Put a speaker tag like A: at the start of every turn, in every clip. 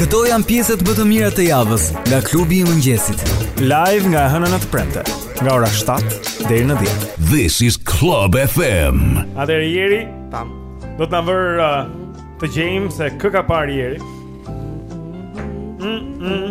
A: Këto janë pjesët më të mira të javës nga klubi i mëngjesit.
B: Live nga e hëna në të premte, nga ora 7 deri në 10.
C: This is Club FM.
B: Atëherë Jeri,
D: tam.
B: Do të na vërë uh, të gjejmë se kë ka parë Jeri. Mm -mm.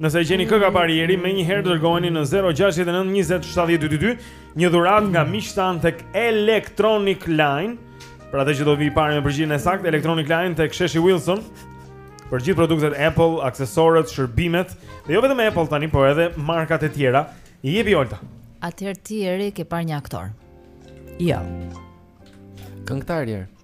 B: Nëse e gjeni kë ka parë Jeri, menjëherë dërgojeni në 069 20 70 222 një dhuratë nga miqtë tanë tek Electronic Line. Për atë që do vijë i pari me përgjigjen e saktë, Electronic Line tek Sheshi Wilson. Për gjithë produktet Apple, aksesorët, shërbimet, dhe jo vetëm Apple tani, por edhe markat e tjera, i jepi Olta.
E: Atëherë ti Jeri ke parë një aktor.
D: Jo.
B: Këngëtar i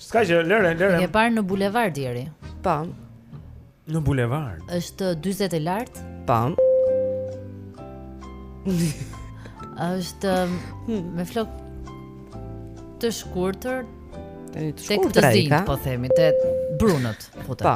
B: S'ka,
E: që,
B: lëre, lëre.
E: E ke parë në bulevard Jeri?
D: Po.
B: Në bulevard.
E: Është 40 e lart?
D: Po.
E: Është hmm. me flok të shkurtër.
D: Të
E: shkurtër, të zinj. Po, themi te brunët,
D: po të. Po.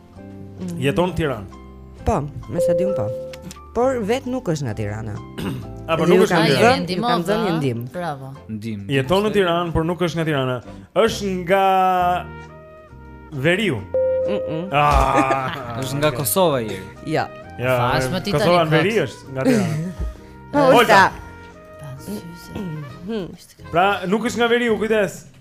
B: Jeton në Tiranë.
D: Po, me sa di unë po. Por vetë nuk është nga Tirana.
B: Apo nuk është nga Tirana.
D: Ju kam dhënë një ndihmë.
E: Bravo.
F: Ndihmë.
B: Jeton në Tiranë, por nuk është nga Tirana. Është nga Veriu.
D: Mhm.
B: Ah,
F: është nga Kosova i.
D: Ja.
B: Ja.
E: Fas më ti tani.
B: Kosova në veri është nga Tirana.
D: Po, Olta.
B: Pra, nuk është nga Veriu, kujdes.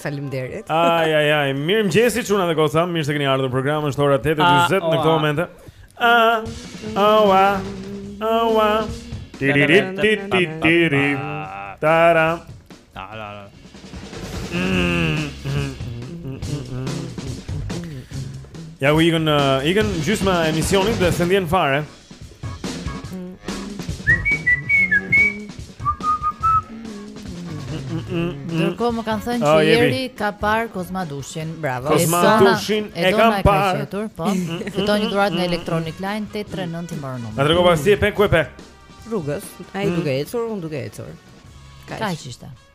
D: Faleminderit.
B: Ai ai ai, mirëmëngjesi çuna dhe goca, mirë se keni ardhur në program, është ora 8:40 në këtë moment. Ah, oh, ah, oh, ah. Tiri ti ti tiri. Tara.
F: La la la.
B: Ja u ikën, uh, ikën gjysma e emisionit dhe s'e ndjen fare
E: Ndërkohë më kanë thënë
B: oh,
E: që Jeri ka parë Kozma Dushin
D: Bravo
B: Kozma Dushin e kam parë
E: po. mm, mm, mm, Fiton një dhuratë në Electronic Line 839 i mërë
B: numër
E: Atëherë
B: trego si e pe ku e pe
D: Rrugës Ai duke ecur, unë duke ecur
E: Kaq ishte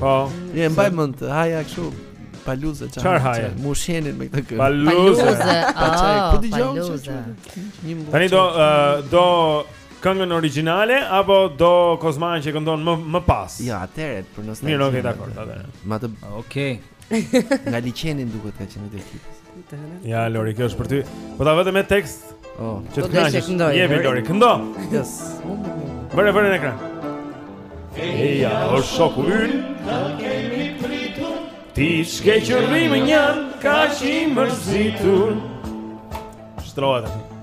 B: Po. E
G: mbaj mend, haja kështu. Paluze çfarë?
B: Çfarë
G: haja? Mbusheni me këtë këngë.
B: Paluze.
G: Po çaj, po dëgjoj.
E: Paluze.
B: Tani do do këngën origjinale apo do Kozmanë që këndon më më pas?
G: Jo, atëherë për nostalgji.
B: Mirë, okay, dakor, atëherë.
G: Ma të
F: Okej.
G: Nga liqeni duket ka qenë detektiv.
B: Ja Lori, kjo është për ty. Po ta vë edhe me tekst.
G: Oh,
B: që të kënaqesh. Jepi
D: Lori,
B: këndo.
D: Yes.
B: Vëre, vëre në ekran. Eja, o shoku ynë, të kemi pritur Ti shke që rrimë njën, kaq i mërzitur Shtrojë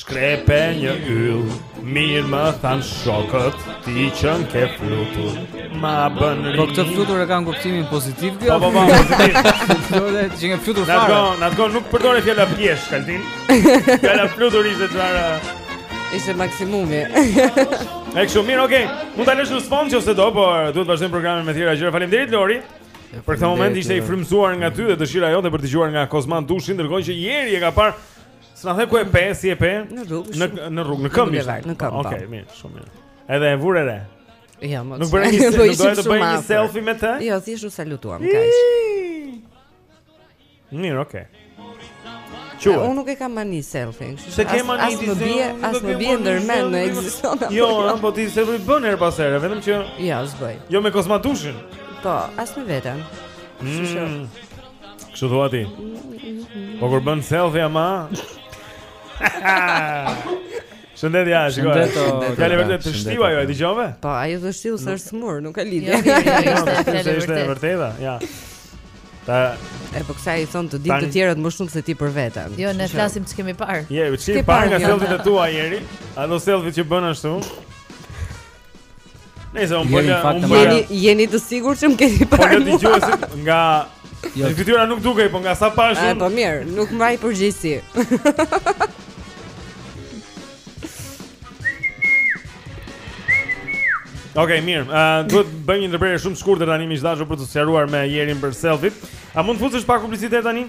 B: Shkrepi një yll, mirë më thanë shokët, ti qenke flutur, ma bën
F: Po këtë flutur e kanë kuptimin pozitiv kjo?
B: Po, po,
F: po, Flutur,
B: qenke flutur
F: fare.
B: N'atë kohë, n'atë kohë, nuk përdorej fjala pjesh, kaltin. Fjala flutur ishte që arë...
D: Ishte maksimumi.
B: Ej shumë mirë, okej. Okay. Mund ta lësh në sfond nëse do, po duhet të vazhdojmë programin me tjera gjëra. Faleminderit, Lori. Për këtë moment ishte i frymëzuar nga ty dhe dëshira jote për të dëgjuar nga Kozma Dushi, ndërkohë që Jeri e ka parë S'na the ku e pe, si e pe?
D: Në rrugë.
B: Në në rrugë, në këmbë.
D: Në këmbë. Po.
B: Okej, mirë, shumë mirë. Edhe e vure re.
D: Jo, më.
B: Nuk bëre një,
D: po
B: nuk do të bëj një selfie me të?
D: Jo, thjesht u salutuam, kaq.
B: Mirë, okay.
D: Çu.
B: Unë
D: nuk e kam mani selfie.
B: S'e ke mani ti se
D: as më bie ndërmend në ekziston.
B: Jo,
D: ëh,
B: po ti selfie bën her pas here, vetëm që
D: Jo, s'bëj.
B: Jo me Kozma Dushin.
D: Po, as me veten. Kështu që.
B: Mm. Kështu thua ti. Po kur bën selfie ama. Shëndet ja, shikoj. Ja
G: le
B: vërtet teshtiu ajo, e dëgjove?
D: Po, ajo teshtiu se është smur, nuk ka lidhje.
E: Jo, jo,
B: jo,
E: është
B: është e vërteta, ja.
D: Epo kësaj i thon të
B: dinë
D: të tjerët më shumë se ti për veten.
E: Jo, ne flasim ç'kemi parë.
B: Je, ç'ke
D: parë
B: nga selfiet e tua Jeri? Ato selfie që bën ashtu? Nëse un
F: bëja,
B: un bëja.
D: Jeni jeni të sigurt që më keni
B: po,
D: parë? Po
B: dëgjuesit nga
F: Jo.
B: Në fytyra nuk dukej, po nga sa
D: pash
B: unë.
D: Po mirë, nuk mbaj përgjegjësi.
B: Okej, okay, mirë. Ë uh, duhet të bëj një ndërprerje shumë të shkurtër tani miq të dashur për t'u sqaruar me Jerin për selfie. A mund të futësh pak publicitet tani?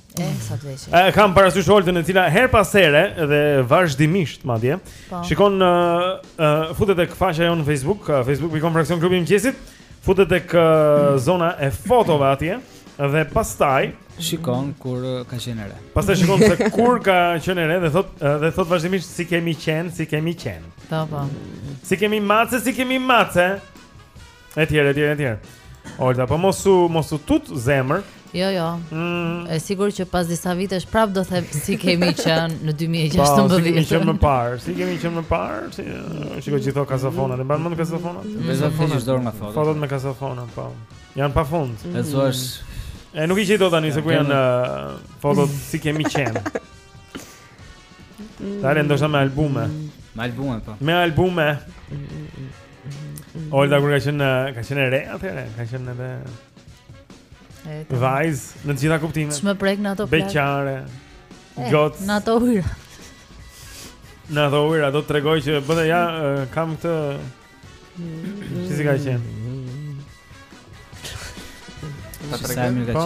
B: E,
E: sa të veqe.
B: E, kam parasysh Oltën e cila her pas here dhe vazhdimisht, madje.
E: Po.
B: Shikon, uh, uh, futet te kjo faqja jonë në Facebook, uh, Facebook pik com fraksion klubi i mëngjesit, futet tek zona e fotove atje, dhe pastaj...
F: Shikon kur ka qenë e re.
B: Pastaj shikon se kur ka qenë e re dhe thot, uh, dhe thotë vazhdimisht si kemi qenë, si kemi qenë.
E: Po po.
B: Si kemi mace, si kemi mace. Etj, etj, etj. Olta, po mos u mos u tut zemër.
E: Jo, jo.
B: Mm.
E: E sigurt që pas disa vitesh prap do them si kemi qenë në 2016.
B: Po, si kemi qenë më parë? Si kemi qenë më parë? Si shikoj gjithë ato kasetofona, e mban me kasetofona.
F: Mm. Me kasetofona në dorë nga fotot.
B: Fotot me kasetofona, po. Janë pafund. Mm.
F: E thua
B: E nuk i gjej dot tani se ku janë fotot si kemi qenë. Pare ndoshta me albume.
F: Me albume po.
B: Me albume. Olta kur ka qenë ka qenë e re atëhere, ka qenë edhe vajzë, në të gjitha kuptimet.
E: Ç'më prek në ato plagë.
B: Beqare.
E: Eh,
B: gocë.
E: Në ato ujra.
B: Në ato ujra do të tregoj që bënë ja kam këtë Si si ka qenë?
E: Ta
B: tregoj. Po.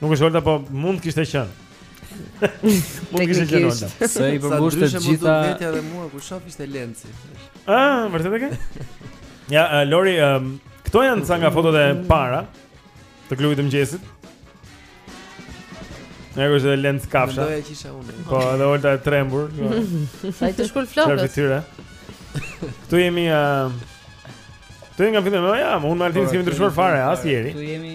B: Nuk është Olta, po mund të kishte qenë. Mund të kishte qenë Olta.
F: Se i përmbush të gjitha.
G: E vetmja që mua ku shoh ishte Lenci.
B: Ah, vërtet e ke? Ja, uh, Lori, um, këto janë ca nga fotot e para të klubit të mëngjesit. Ne, ajo është Lenc kafsha.
G: Do e kisha unë.
B: Po, edhe Olta e trembur.
E: Sa i të shkul
B: flokët.
E: Çfarë
B: fytyre? Këtu jemi uh, Këtu jemi nga fillimi, ja, unë me Altin s'kemi ndryshuar fare, as Jeri.
F: Këtu jemi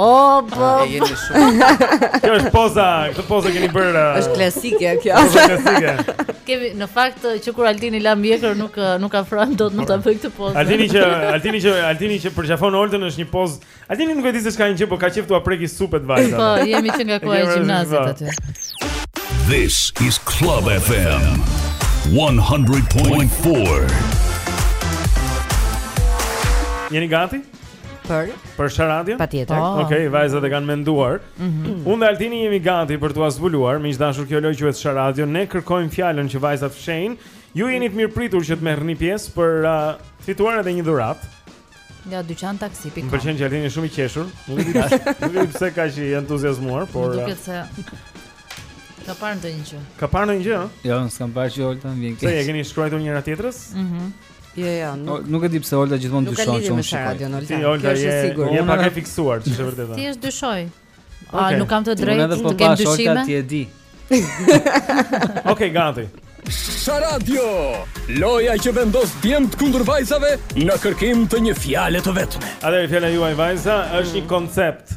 E: O,
D: po.
G: Ah, jeni shumë.
B: Kjo është poza, këtë pozë keni bërë. Uh,
D: është klasike kjo.
B: Është klasike.
E: Kemi në fakt uh, që kur Altini la mjekër nuk uh, nuk afron dot nuk ta bëj këtë pozë.
B: Altini që Altini që Altini që përqafon Oltën është një pozë. Altini nuk e di se ç'ka një gjë, por ka qejf t'ua prekë supet
E: vajzave.
B: Po,
E: jemi që nga koha e gjimnazit aty.
C: This is Club FM 100.4.
B: Jeni gati?
D: Për
B: Për Sharadion?
D: Patjetër.
E: Oh.
B: Okej, okay, vajzat e kanë menduar. Mm -hmm. Unë dhe Altini jemi gati për t'ua zbuluar, miq të dashur, kjo lojë quhet Sharadion. Ne kërkojmë fjalën që vajzat fshehin. Ju jeni të mirëpritur që të merrni pjesë për uh, fituar edhe një dhuratë.
E: Nga dyqan taksi pikë com.
B: Më pëlqen që Altini shumë i qeshur. Nuk e di tash. Nuk e di pse ka qenë i entuziazmuar, por Nuk
E: duket se Ka parë ndonjë gjë.
B: Ka parë ndonjë gjë?
F: Jo, s'kam parë gjë, Olta, më vjen keq.
B: Se e keni shkruar njëra tjetrës?
E: Mhm.
D: Mm Jo, jo,
F: jo,
D: nuk
F: nuk e di pse Olta gjithmonë dyshon
D: se
F: unë shikoj.
D: Nuk
B: e
D: di
B: pse
D: radio Olta.
B: Ti
D: Olta je sigurt.
B: Je pak e fiksuar, ç'është e vërteta.
E: Ti e dyshon. A nuk kam të drejtë
F: po
E: të kem
F: dyshime? Olta ti e di.
B: Okej, gati.
H: Sharadio. Loja që vendos djemtë kundër vajzave në kërkim të një fjale të vetme.
B: Atëherë fjala juaj vajza është një koncept.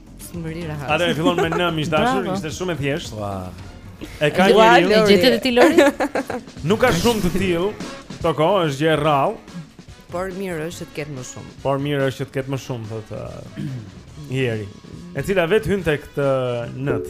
D: S'më rri rahat.
B: Atëherë fillon me N miq të
E: dashur,
B: ishte shumë e thjeshtë.
G: Ua.
B: E ka
E: një
D: lori.
E: E gjete ti Lori?
B: Nuk ka shumë të tillë. Këto kohë është gjë e rrallë.
D: Por mirë është të ketë më shumë.
B: Por mirë është që të ketë më shumë thotë uh, Jeri. E cila vet hyn tek të nët.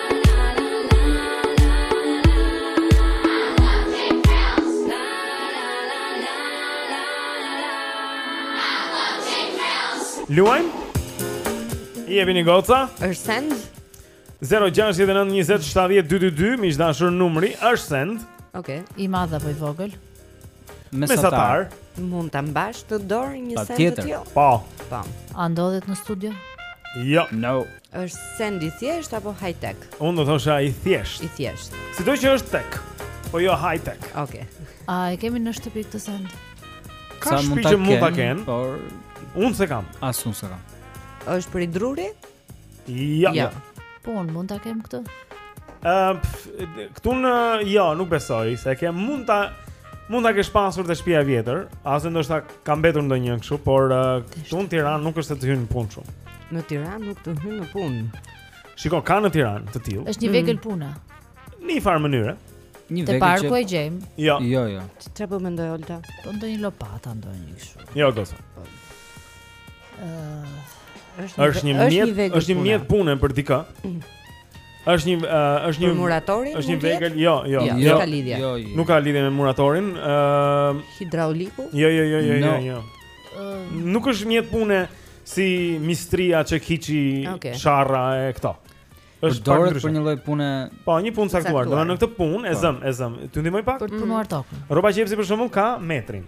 I: Luajm? I
B: jepni goca?
D: Është send?
B: 0-6-9-20-70-2-2-2 Miq të dashur numri, është send?
D: Oke, okay.
E: i madh apo i vogël
B: mesatar.
D: Mund ta mbash në dorë një send të tillë?
B: Po.
D: Po.
E: A ndodhet në studio?
B: Jo,
F: no.
D: Është send i thjeshtë apo high tech?
B: Unë do thosha i thjeshtë.
D: I
B: thjeshtë. Sido që është tech, po jo high tech.
D: Okej. Okay.
E: A e kemi në shtëpi këtë send?
B: Ka shtëpi që mund ta kenë,
F: por
B: unë s'e kam.
F: As unë s'e kam.
D: Është prej druri?
B: Jo.
D: Jo.
E: Po unë mund ta kem këtë?
B: Ëm, uh, këtu në jo, nuk besoj se e kem, mund ta mund ta kesh pasur te shtëpia e vjetër, ose ndoshta ka mbetur ndonjë kështu, por uh, këtu në Tiranë nuk është se të hyn në punë shumë.
D: Në Tiranë nuk të hyn në punë.
B: Shiko, ka në Tiranë të tillë.
E: Është një vegël mm. pune.
B: Në një farë mënyre.
F: Një vegël.
E: Te
F: parku
E: e gjejmë.
B: Jo.
F: Jo, jo.
D: Çfarë po mendoj Olta?
E: Po ndonjë lopata ndonjë kështu.
B: Jo, gozo.
E: Është
B: është një mjet, është një mjet pune për dikë. Është një është një
D: muratori?
B: Është një vegël, jo, jo,
D: jo,
B: jo,
D: ka lidhje.
F: Jo, jo.
B: Nuk ka lidhje me muratorin. Ëm
D: hidrauliku?
B: Jo, jo, jo, jo, jo, jo. Nuk është mjet pune si mistria
D: çekiçi,
B: sharra e këto. Është pak ndryshe.
F: Për një lloj pune.
B: Po, një punë të
D: caktuar.
B: Domethënë këtë punë e
F: po.
B: zëm, e zëm. T'ju ndihmoj pak?
E: Për të punuar tokën.
B: Rrobaqepësi për shembull ka metrin.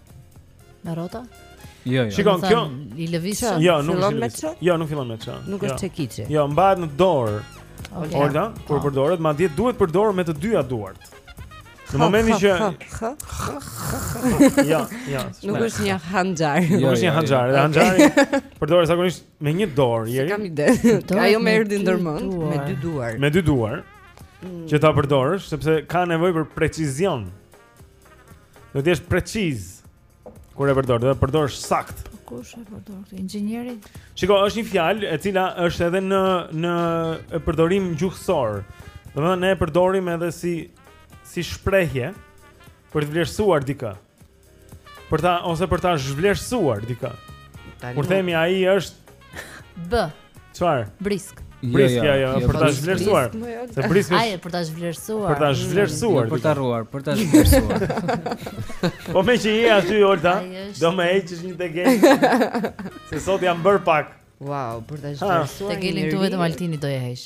D: Me
E: rrota?
F: Jo, jo.
B: Shikon kjo.
E: I
D: lëviz.
B: Jo, nuk
D: fillon me ç.
B: Jo, nuk fillon me ç.
D: Nuk është çekiçi.
B: Jo, mbahet në dorë.
E: Okay.
B: Olta, kur
E: oh.
B: përdoret, madje duhet përdorur me të dyja duart. Në momentin që Ja, ja.
D: Nuk është një hanxhar.
F: Jo, nuk
B: është një hanxhar, se hanxhari përdoret zakonisht me një dorë, Jeri.
D: S'kam ide. Ajo më erdhi ndërmend me dy duar.
B: Me dy duar. Mm. Që ta përdorësh sepse ka nevojë për precizion. Do të jesh preciz kur e përdor, do ta përdorësh saktë.
E: Po kush e përdor këtë inxhinieri?
B: Shiko, është një fjalë e cila është edhe në në përdorim gjuhësor. Domethënë ne e përdorim edhe si si shprehje për të vlerësuar dikë. Për ta ose për ta zhvlerësuar dikë. Kur themi ai është
E: B.
B: Çfarë?
E: Brisk.
B: Jo, brisk, jo, ja, jo, ja, jo, për ta zhvlerësuar. Se brisk është.
E: Ai për ta zhvlerësuar.
B: Për ta zhvlerësuar.
F: Jo, për ta rruar, për ta zhvlerësuar.
B: Po meqë je aty Olta, do më heqësh një tegel. Se sot jam bërë pak.
D: Wow, për ta zhvlerësuar.
E: Tegelin
D: këtu
E: vetëm Altini do e heq.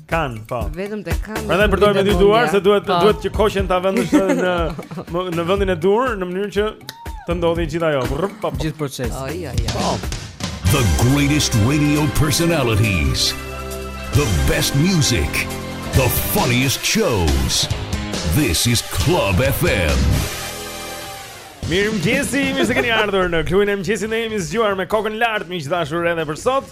E: Kan,
B: po.
D: Vetëm te kan.
B: Prandaj përdor me dy duar se duhet
E: po.
B: duhet që koqen ta vendosh në në vendin e duhur në mënyrë që të ndodhë gjithë ajo.
F: Gjithë procesi.
D: Ai ai ai. Po.
C: The greatest radio personalities. The best music. The funniest shows. This is Club FM.
B: Mirëmëngjesi, mirë se keni ardhur në klubin e mëngjesit, ne jemi zgjuar me kokën lartë, miq
D: të
B: dashur edhe
F: për
E: sot.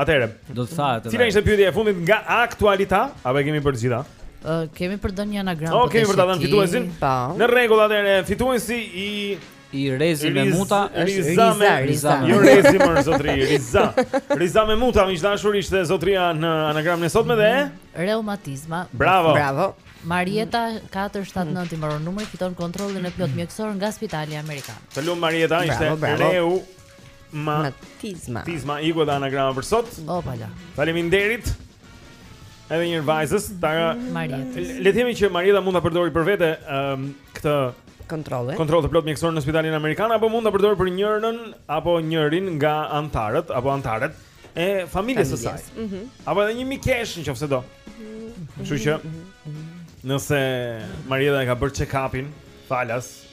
B: Atëherë,
F: do të thahet edhe.
B: Cila ishte pyetja e fundit nga aktualiteti? A e kemi për të gjitha?
E: Ë, uh, kemi për të dhënë një anagram okay,
B: po.
E: Okej,
B: për ta dhënë fituesin.
D: Po.
B: Në rregull, atëherë fituesi i
F: i Rezi me muta është
B: Riza me
D: Riza.
B: Jo Rezi mo zotri, Riza. Riza me muta, miq të dashur ishte zotria në anagramin e sotme dhe
E: reumatizma.
B: Bravo.
D: Bravo.
E: Marieta 479 i mbaron numri fiton kontrollin e plot mjekësor nga Spitali Amerikan.
B: Të lum Marieta, ishte reu Ma
D: Matizma.
B: Matizma e godet anagramën për sot.
E: Opala.
B: Faleminderit. Edhe një vajzës, ta
E: Marietës.
B: Le të themi që Marieta mund ta përdori për vete ëm um, këtë
D: kontroll.
B: Kontroll të plot mjekësor në spitalin amerikan apo mund ta përdori për njërën apo njërin nga anëtaret apo anëtarët e familjes së saj.
D: Mm -hmm.
B: Apo edhe një mikesh nëse do. Kështu që nëse Marieta e ka bërë check-upin falas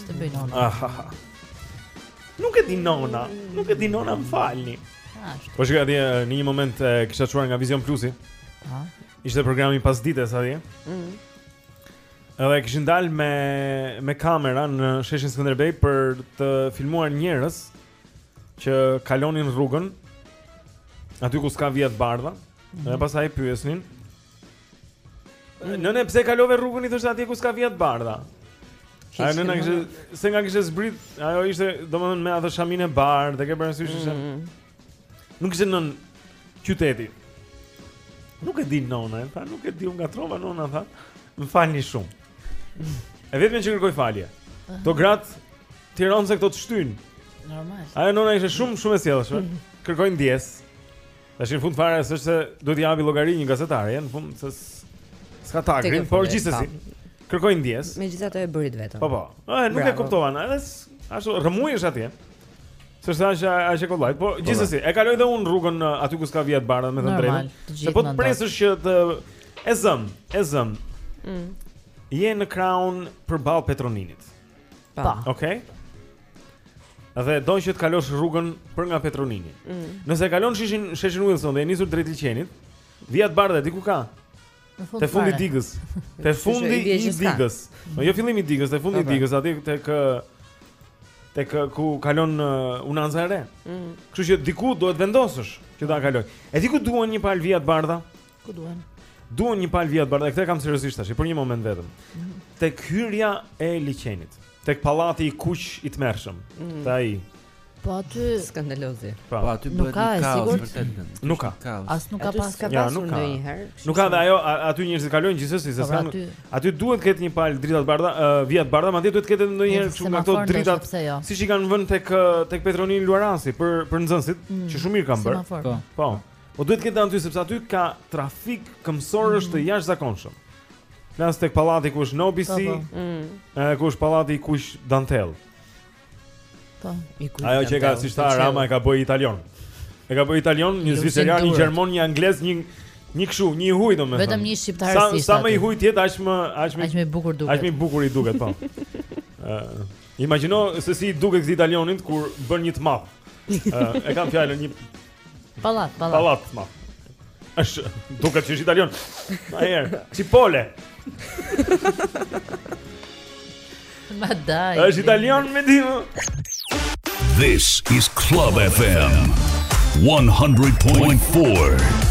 E: Ç'të bëj nona?
B: Ah, ah, ah. Nuk e di nona, nuk e di nona, më falni. Po shkurt, edhe në një moment e kisha çuar te Vision Plusi.
E: Ha.
B: Ishte programi pasdites atje.
D: Mhm.
B: Edhe kishin dalë me me kamera në sheshin Skënderbej për të filmuar njerëz që kalonin rrugën aty ku s'ka vija të bardha. Mm -hmm. Dhe pastaj pyesnin Mm. Nënë pse kalove rrugën i thoshte atje ku s'ka vija të bardha. Ajo nëna kushedi se nga kishte zbrit, ajo ishte domethënë me atë shamin e bardhë, e ke parasysh se.
D: Mm.
B: Nuk ishte nënë qyteti. Nuk e di nona, tha, nuk e di u ngatërrova nona tha. Më falni shumë. E vetmja që kërkoj falje. Po gratë tironse këto të shtyn.
E: Normal.
B: Ajo nona ishte shumë shumë e sjellshme. Kërkoj ndjesë. Tash në fund fare s'është se duhet t'i japi llogari një gazetari, në fund se s'ka
D: tagrin,
B: por gjithsesi. Po. Kërkoj ndjesë.
D: Megjithatë e bëri vetëm.
B: Po po. Ëh, nuk e kuptovan, edhe ashtu rrëmujshëm atje. Se s'është aq e kollaj, po, po gjithsesi, po. e kaloj dhe un rrugën aty ku s'ka vija të bardha me thënë
E: të
B: drejtën. Se po të presësh që të e zëm, e zëm.
D: Mm.
B: Je në Crown përballë Petroninit.
D: Po.
B: Okej. Okay? Dhe do që të kalosh rrugën për nga Petronini.
D: Mm.
B: Nëse kalon shishin sheshin Wilson dhe je nisur drejt liqenit, vijat e bardha e di ku ka. Te fundi i digës. Te fundi
D: i
B: digës. Po jo fillimi i digës, te fundi i digës aty tek tek ku kalon uh, Unanza e re.
D: Mm.
B: Kështu që diku duhet të vendosësh që do ta kaloj. E di ku duhen një palë vija të bardha?
E: Ku duhen?
B: Duhen një palë vija të bardha, dhe këtë e kam seriosisht tash, për një moment vetëm. Mm. Tek hyrja e liqenit, tek pallati i kuq i tmerrshëm,
D: mm.
B: te ai.
E: Po aty...
D: Skandalozi.
B: Po,
G: po
E: aty
G: bëhet një kaos, vërtet.
B: Nuk ka.
E: As nuk ka pas
D: ka
B: ja,
D: pasur ndonjëherë.
B: Nuk ka dhe ajo, aty njerëzit kalojnë gjithsesi, se s'kanë...
E: Aty...
B: aty duhet të ketë një palë drita të bardha, uh, vija të bardha, madje duhet të ketë
E: ndonjë
B: edhe nga
E: këto
B: dritat,
E: jo.
B: siç i kanë vënë tek, tek Petro Nini Luarasi, për, për nxënësit,
E: mm.
B: që shumë mirë kanë bërë.
F: Po.
B: po. Po duhet të ketë anë aty sepse aty ka trafik këmsorësh
E: mhm.
B: të jashtëzakonshëm. Flas tek pallati ku është Nobisi, ëh,
E: po, po.
D: mm.
B: ku është pallati i kuq Dantel.
E: Po,
D: i kuq.
B: Ajo që ka si
D: sta
B: Rama e ka bëj italian. E ka bëj italian, një zviceran, një gjerman, një anglez, një një kshu, një huj domethënë.
E: Vetëm një shqiptar si sta.
B: Sa sa
E: më
B: i huj ti, aq më aq më
E: aq më bukur duket.
B: Aq më bukur i duket, po. Ëh, imagjino se si duket këtij italianit kur bën një të madh. Ëh, e kam fjalën një
E: Pallat, pallat.
B: Pallat, ma. Është duket që është italian. Ma herë, cipolle.
E: Ma dai.
B: Është italian me dimë.
C: This is Club FM 100.4.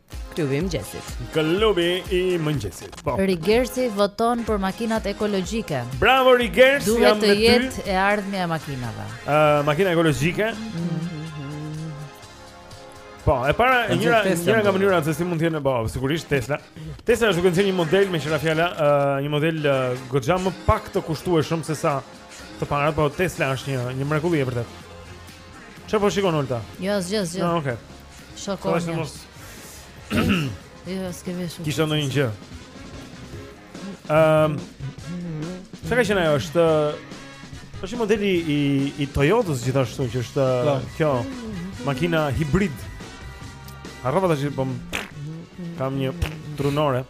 D: Klubi i mëngjesit.
B: Klubi i mëngjesit. Po.
E: Rigersi voton për makinat ekologjike.
B: Bravo Rigers, jam me ty.
E: Duhet të jetë e ardhmja e makinave.
B: Ë, uh, makina ekologjike. Mm -hmm. Po, e para e njëra njëra nga mënyrat se si mund të jenë po, sigurisht Tesla. Tesla është duke nxjerr një model meqë ra fjala, uh, një model uh, goxha më pak të kushtueshëm se sa të parat, po Tesla është një një mrekulli e vërtetë. Çfarë po shikon Olta?
E: Jo, asgjë, asgjë.
B: Ah, okay.
E: Shokon.
B: Sa mos.
E: Jo, s'ke veshur.
B: Kisha ndonjë gjë. Ehm. Se ka qenë ajo është është një modeli i Toyotës gjithashtu që është
F: po.
B: kjo makina hibrid. Harrova tash, po kam një trunore.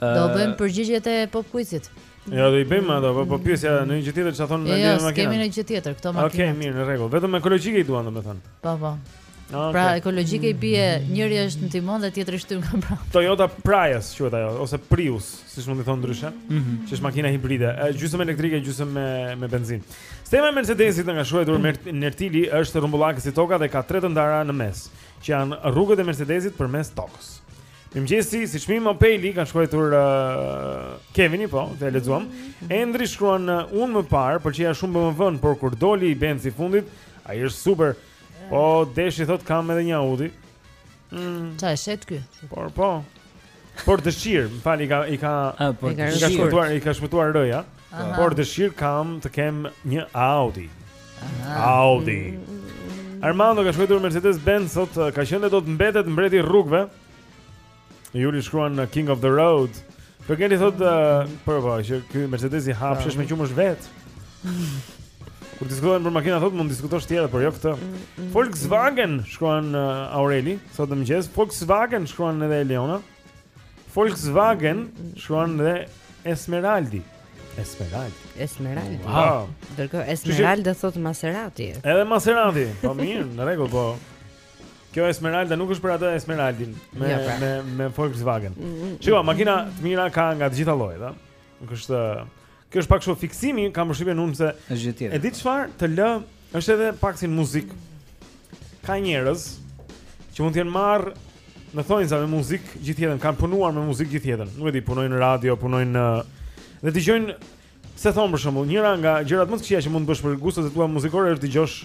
B: Do
E: uh,
D: bëjmë
E: përgjigjet e pop quizit.
B: Jo do i bëjmë ato, po po pyesja në një gjë tjetër çfarë thonë ndaj
E: jo,
B: makinës.
E: Jo, kemi në gjë tjetër, këto makina.
B: Okej, okay, mirë, në rregull. Vetëm ekologjike i duan domethënë.
E: Po po.
B: Ah, okay.
E: Pra ekologjike i bie, njëri është në timon dhe tjetri shtyn nga prapa.
B: Toyota Prius quhet ajo ose Prius, siç mund të thon ndryshe,
F: mm -hmm.
B: që është makina hibride, gjysmë elektrike, gjysmë me me benzinë. Stema e Mercedesit na ka shkruajtur mm -hmm. Nertili është rrumbullake si toka dhe ka tre të ndara në mes, që janë rrugët e Mercedesit përmes tokës. Mirmëngjesi, s'ka si Opeli ka shkruajtur uh, Kevini, po, të e lexuam. Mhm. Endri shkruan uh, unë më parë, pëlqeja shumë BMW-në, por kur doli Benzi i fundit, ai është super. Po deshi thot kam edhe një Audi. Mm.
E: Çfarë mm. shet ky?
B: Por po. Por dëshir, më fal i ka i ka
F: A, por,
D: i ka
B: shpëtuar, i ka shpëtuar rëja. Por dëshir kam të kem një Audi. Audi. Armando ka shkruajtur Mercedes-Benz thot uh, ka qenë dhe do të mbetet mbreti i rrugëve. Juri shkruan uh, King of the Road. Po Geni thot uh, për po që ky Mercedesi hap shesh me qumësh vet. Kur diskutohet për makina thot mund të diskutosh tjera, por jo këtë. Mm, mm. Volkswagen shkruan Aureli sot në mëngjes. Volkswagen shkruan edhe Leona. Volkswagen shkruan dhe Esmeraldi. Esmeraldi.
D: Esmeraldi.
B: Wow.
D: Kurse Esmeralda thot Maserati.
B: Edhe Maserati. Po mirë, në rregull po. Kjo Esmeralda nuk është për atë Esmeraldin me
D: ja, pra.
B: me me Volkswagen. Mm -hmm. Shiko, makina të mira ka nga të gjitha llojet, a? Nuk është Kjo është pak shumë fiksimi, kam përshtypjen unë se
F: është gjë tjetër.
B: E di çfarë, të lë, është edhe pak si në muzikë. Ka njerëz që mund të jenë marr në thonjza me muzikë gjithë jetën, kanë punuar me muzikë gjithë jetën. Nuk e di, punojnë në radio, punojnë në dhe dëgjojnë se thon për shembull, njëra nga gjërat më të këqija që mund të bësh për gustot e tua muzikore është dëgjosh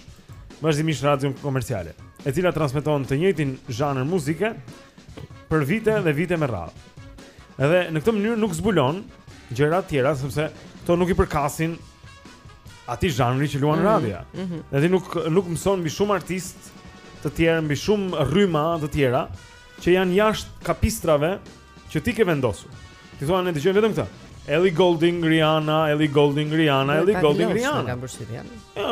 B: vazhdimisht radio komerciale, e cila transmeton të njëjtin zhanër muzike, mm për vite dhe vite me radhë. Edhe në këtë mënyrë nuk zbulon gjëra të tjera sepse këto nuk i përkasin atij zhanri që luan mm -hmm. radia. Mm -hmm. Edhe nuk nuk mëson mbi shumë artist të tjerë, mbi shumë rryma të tjera që janë jashtë kapistrave që ti ke vendosur. Ti thua ne dëgjojmë vetëm këtë. Ellie Goulding Rihanna, Ellie Goulding Rihanna, Ellie Goulding Rihanna. Jo,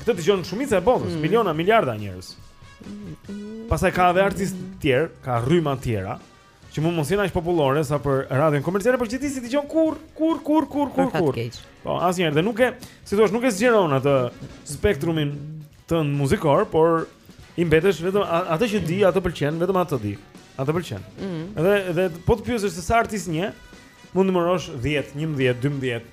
B: këtë dëgjon shumica e botës, mm. miliona, miliarda njerëz. Pastaj ka edhe artistë të tjerë, ka rryma të tjera që mund mos jenë aq popullore sa për radion komerciale, por që ti s'i dëgjon kurr, kurr,
D: kurr, kurr,
B: kurr,
D: kurr.
B: Po, asnjëherë dhe nuk e, si thua, nuk e zgjeron atë spektrumin tënd muzikor, por i mbetesh vetëm atë që di, atë pëlqen, vetëm atë di. Atë pëlqen. Ëh. Mm. Dhe dhe po të pyesësh se sa artist njeh, mund të numërosh 10, 11, 12.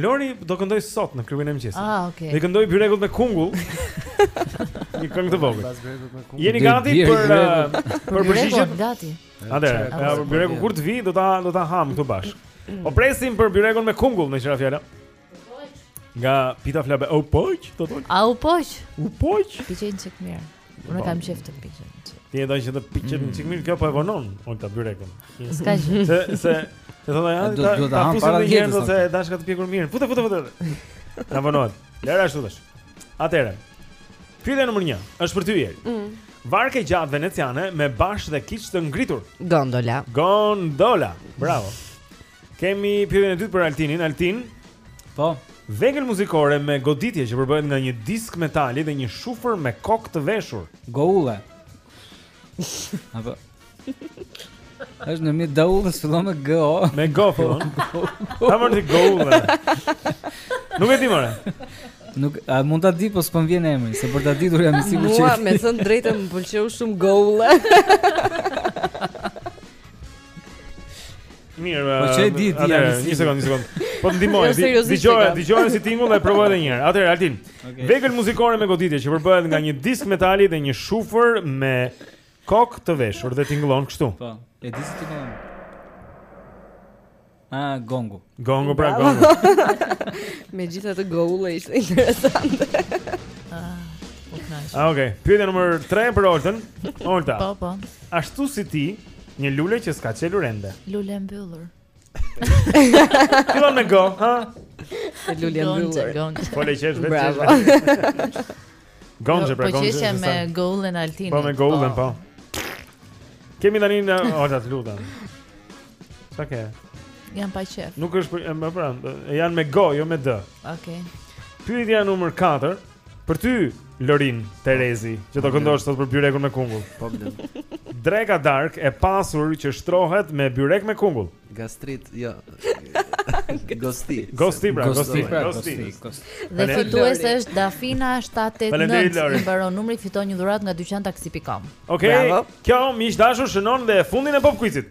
B: Lori do këndoj sot në klubin e mëngjesit.
E: Ah, okay.
B: Do këndoj byrekut me kungull. Një këngë të vogël.
G: Pas byrekut me kungull.
B: Jeni gati
F: Dje,
B: për
F: Dje,
B: uh, për përgjigjen?
E: Gati.
B: Atëherë, ja, byreku kur të vi, do ta do ta ham këtu bashkë. Po presim për byrekun me kungull meqë ra fjala. Nga Pita Flabe, a u poq, do të thotë.
E: A u poq.
B: U poq.
E: Piqen çik mirë. Unë
B: po.
E: kam qef të piqet.
B: Ti e don që të piqet mm. çik mirë kjo po e vonon, unë ta byrekun.
E: S'ka gjë.
B: Se se të thonë ja,
F: do të ta
B: hamë
F: para gjithë.
B: Do të e dashka të pjekur mirë. Futa futa futa. Na vonon. Lera ashtu tash. Atëre. Pyetja numër 1 është për ty Jeri.
D: Mm.
B: Varkë e gjatë veneciane me bash dhe kiç të ngritur.
D: Gondola.
B: Gondola. Bravo. Kemi pyetjen e dytë për Altinin. Altin,
F: Po,
B: vegël muzikore me goditje që përbëhet nga një disk metali dhe një shufër me kokë të veshur.
F: goulle. Apo. Është një mjet daullës fillon me G O.
B: Me go fillon. Ta merr ti go dhe. Nuk e di more.
F: Nuk e mund ta di po s'po m'vjen emri, se për ta ditur jam i sigurt që.
D: Mua, me thënë drejtën, më pëlqeu shumë goulle.
B: Mirë.
F: Po ç'e di
B: ti
F: jam
B: një sekond, një sekond. Po të ndihmoj.
D: Jo, dëgjoje,
B: dëgjoje si tingull dhe provoje edhe një herë. Atëherë Altin.
F: Okay.
B: Vegël muzikore me goditje që përbëhet nga një disk metali dhe një shufër me kokë të veshur dhe tingullon kështu.
F: Po. E di si tingullon. Ah, gongu.
B: Gongu pra gongu.
D: Megjithatë goule ishte interesante.
E: Ah, po,
B: ah, okay. Pyetja numër 3 për Oltën. Olta.
E: Po, po.
B: Ashtu si ti, si Një lule që s'ka çelur ende.
E: Lule mbyllur.
B: Fillon me go, ha?
D: E
E: lule
D: mbyllur.
B: Po le qesh vetë.
D: Bravo.
B: Gonxhe pra gonxhe.
E: Po
B: qeshja
E: me goulen Altin.
B: Po me goulen po. po. Kemi tani Olta të lutem. Ça ke?
E: Jam pa qejf.
B: Nuk është më pra, janë me go, jo me d.
E: Okej. Okay.
B: Pyetja numër 4. Për ty, Lorin, Terezi, që do këndosh sot për byrekun me kungull.
G: Po
B: Blend. Drekë a darkë e pasur që shtrohet me byrek me kungull.
G: Gastrit, jo. Gosti.
B: Gosti pra, gosti,
F: pra,
B: gosti.
E: Dhe fituese është Dafina 789 i mbaron numri fiton një dhuratë nga dyqan taksi.com.
B: Okej.
D: Okay,
B: kjo miq të dashur shënon dhe fundin e pop quizit.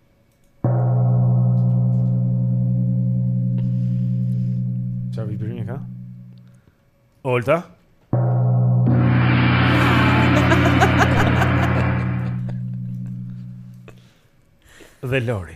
B: Ça vibrime ka? Olta? Dhe Lori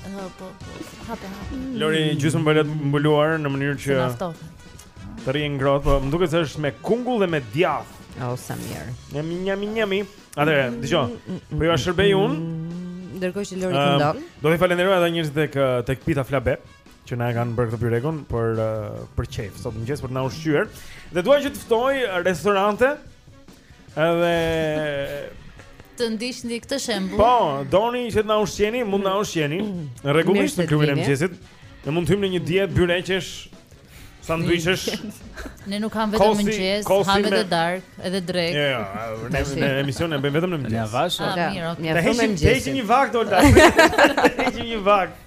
B: Ëh,
F: po,
B: po.
E: Hape, hape. Mm.
B: Lori gjysmë mbahet mbuluar në mënyrë që të rrijë ngrohtë, po më duket se është me kungull dhe me djath.
D: Oh, sa mirë.
B: Një mi, një mi, një mi. Atëre, mm, dëgjoj. Mm, po ju shërbej unë.
D: Ndërkohë që Lori këndon.
B: Ehm, do t'i falenderoj edhe njerëzit tek tek Pita Flabe që na e kanë bërë këtë byrekun për për qejf, sot mëngjes për të na ushqyer. Dhe dua që të ftoj restorante Edhe
E: të ndjekin këtë shembull.
B: Po, doni që të na ushqeni, mund të na ushqeni. Rregullisht në klubin e mëngjesit. Ne mund të hyjmë në një dietë byreqesh, sanduiçesh.
E: Ne nuk kemi vetëm mëngjes,
B: kemi
E: edhe darkë, edhe drekë.
B: Jo, jo, ne në emision e bëjmë vetëm në mëngjes.
F: Ja
E: vash.
D: Ah,
E: mirë, okay.
D: Ne
B: heqim një vakt Olta. Heqim një vakt.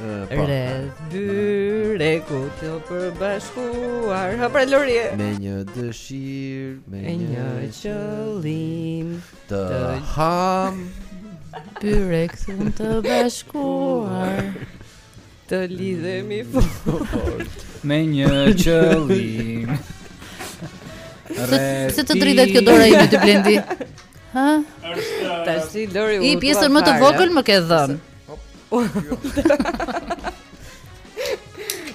B: Po.
D: Rreth byrekut
B: të
G: përbashkuar
D: Ha pra Lori
G: Me një dëshirë E
D: me një qëllim
G: Të,
D: të
G: hamë
E: Byrek të të bashkuar
D: Të lidhemi fort
F: Me një qëllim
E: Se të dridhet kjo dora i të Blendi Ha?
D: Tash ti Lori u.
E: I
D: pjesën
E: më të vogël më ke dhënë.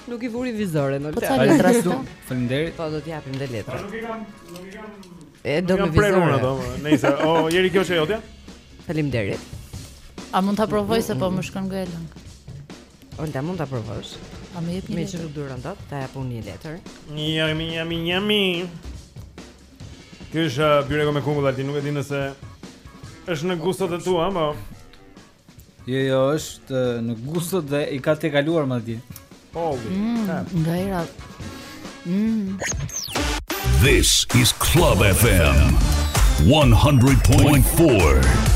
D: Nuk i vuri vizore,
E: nuk
D: të
E: anë të rastu
F: Faleminderit
D: Po, do t'japim dhe letra
B: Nuk i kam, nuk i kam
D: E do me
B: vizoren Nejse, o, Jeri kjo qe e jotja?
D: Faleminderit
E: A mund ta provoj se po më shkon goja lëng
D: Olta, mund ta provosh
E: A me jep një letër Meqë
D: nuk duron dot, ta jap unë një letër
B: Njami, njami, njami Kjo është uh, byrek me kungull dhe ti nuk e di nëse është në gustot e tua, po
F: Jo, jo, është në gustot dhe i ka të kaluar madje
B: Po
E: mm, Nga era mm.
C: This is Club FM 100.4
J: Thank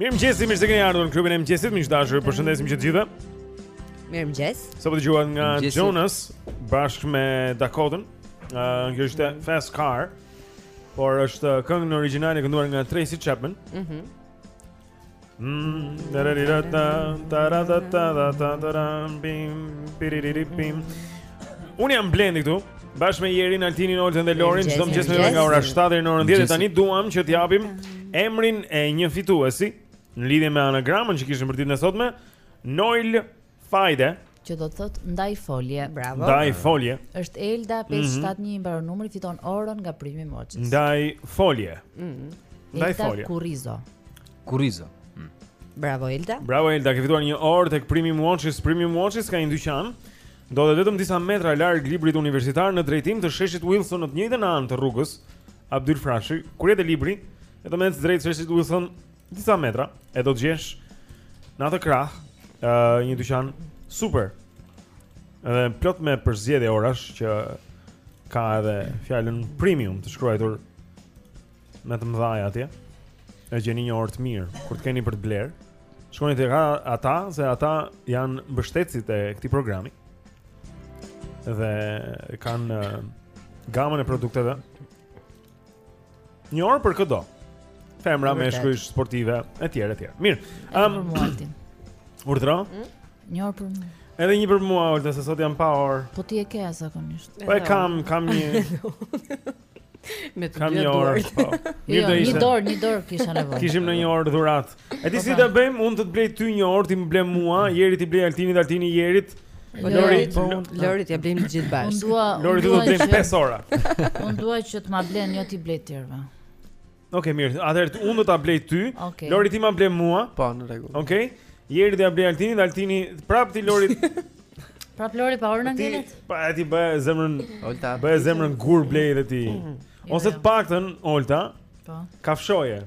J: Mirëmëngjesi,
B: mirë se keni ardhur në klubin e mëngjesit, miq të dashur, ju përshëndesim që të gjithëve
D: Mirëmëngjes
B: Sapo dëgjuat nga
F: Mjësit.
B: Jonas, bashkë me Dakotën uh, Kjo është mm -hmm. Fast Car Por është këngë në origjinal e kënduar nga Tracy Chapman mm -hmm. Mm, Unë jam Blendi këtu Bashkë me Jerin, Altinin, Oltën dhe Lorin Çdo mëngjes nga ora 7 deri në orën 10 Tani duam që të japim emrin e një fituesi Në lidhje me anagramën që kishim për ditën e sotme Noil Fajde
E: Që do të thotë ndajfolje
D: Bravo
B: Ndajfolje
E: është Elda 571 mm -hmm. Mbaron numri fiton orën nga Premium Watches
B: Ndajfolje mm -hmm.
E: Ndajfolje Elda
B: Kurrizo
E: Kurrizo
F: mm.
D: Bravo Elda
B: Bravo Elda, ke fituar një orë tek Premium Watches Premium Watches ka një dyqan Ndodhet vetëm disa metra larg librit universitar në drejtim të sheshit Wilson në të njëjtën anë të rrugës, Abdyl Frashëri, kur je te libri, edhe merr drejt sheshit Wilson disa metra, e do të gjesh në atë krah uh, një dyqan super. Edhe plot me përzgjedhje orësh që ka edhe fjalën premium të shkruar me të mëdha atje. e gjeni një orë të mirë kur të keni për të blerë. Shkoni tek ata se ata janë mbështetësit e këtij programi. Dhe kanë eh, gamën e produkteve. Një orë për këdo. Femra, meshkuj, sportive, etj, etj. Mirë.
E: Ëm um, Altin.
B: Urdhëro? Mm?
E: Një orë për mua.
B: Edhe një për mua, Olta, se sot jam pa orë.
E: Po ti e ke zakonisht.
B: Po e kam, kam një.
D: Me të dy duart.
B: Po. Mirë do,
E: jo,
B: ishte.
E: Një dorë, një dorë kisha nevojë.
B: Kishim nga një orë dhuratë. E di
E: po,
B: si ta bëjmë? Unë të të blej ty një orë, ti më blen mua, Jeri t'i blejë Altinit, Altini Jerit.
D: Po, Lorit,
B: po,
D: Lorit ia blejmë gjithë bashkë.
E: Unë
B: dua, Lorit
E: do
B: t'i blejmë 5 orë.
E: Unë dua që të ma blejnë jo t'i blej të tjerëve.
B: Ok, mirë. Atëherë unë do ta blej ty.
E: Okay.
B: Lori ti ma ble mua.
G: Po, në rregull.
B: Ok. Iri do ja blej Altinit, Altini prap ti Lori.
E: prap Lori pa orën Andit.
B: Po, a ti bëj zemrën
G: Olta.
B: Bëj zemrën gur blej edhe ti.
E: Mm.
B: Ose të paktën Olta.
E: Po.
B: Kafshoje.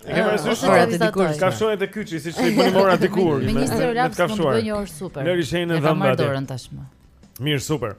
B: E
E: kemi
B: vlerësuar
E: shumë atë dikur.
B: Kafshoje të kyçi, siç i bëje Morës dikur.
E: Me një
B: stilolaps
E: mund të bëjë një orë super.
B: Lori
E: shenjë
B: dhëmbë
E: atë.
B: Mirë, super.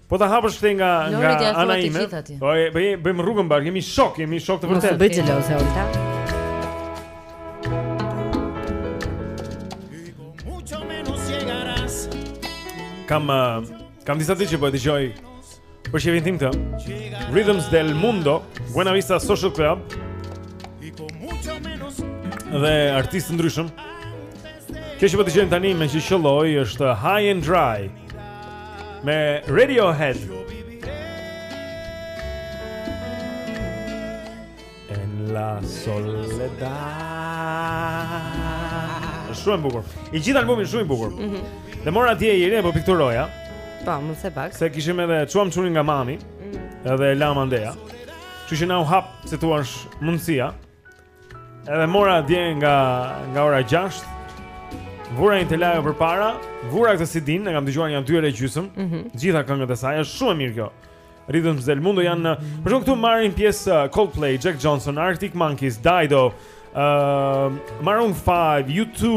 B: Po
F: ta
B: hapësh këtë nga nga ana ime. Po e bëj bëjmë rrugën bashkë, jemi shok, jemi shok të vërtetë.
D: Mos u bëj xheloze Olta.
B: Kam uh, kam disa ditë që po e dëgjoj për qejfin tim këtë. Rhythms del Mundo, Buena Vista Social Club. Dhe artistë të ndryshëm. Kjo që po dëgjojmë tani meqë qëlloi është High and Dry. Me Radiohead En la soledad Shumë bukur I gjithë albumi shumë i bukur mm -hmm. Dhe mora dje Iri, e, po pikturoja
D: Po, më se pak
B: Se kishim edhe çuam çunin nga mami mm -hmm. Edhe e lamë andej Kështu që na u hap si të thuash mundësia Edhe mora dje nga nga ora 6. Vura një telajo përpara Vura këtë CD-në, e kam dëgjuar nja dy herë e gjysëm mm -hmm. Gjitha këngët e saj, është shumë e mirë kjo Rhythms del Mundo, janë për shembull këtu marrin pjesë uh, Coldplay, Jack Johnson, Arctic Monkeys, Dido, ë uh, Maroon 5, U2,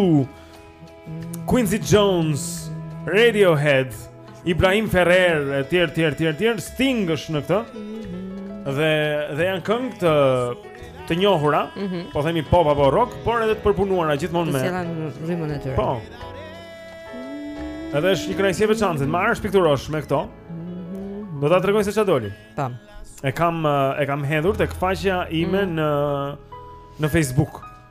B: Quincy Jones, Radiohead, Ibrahim Ferrer, etj, etj, etj, etj, Sting është në këtë. Dhe dhe janë këngët e njohura, mm -hmm. po themi pop apo rock, por edhe të përpunuara gjithmonë me.
D: Sipas rrymën e tyre.
B: Po. Edhe është një kënaqësi e veçantë, të marrësh të pikturosh me këto. Do ta tregoj se ça doli.
D: Tam.
B: E kam e kam hedhur tek faqja ime mm. në
G: në
B: Facebook.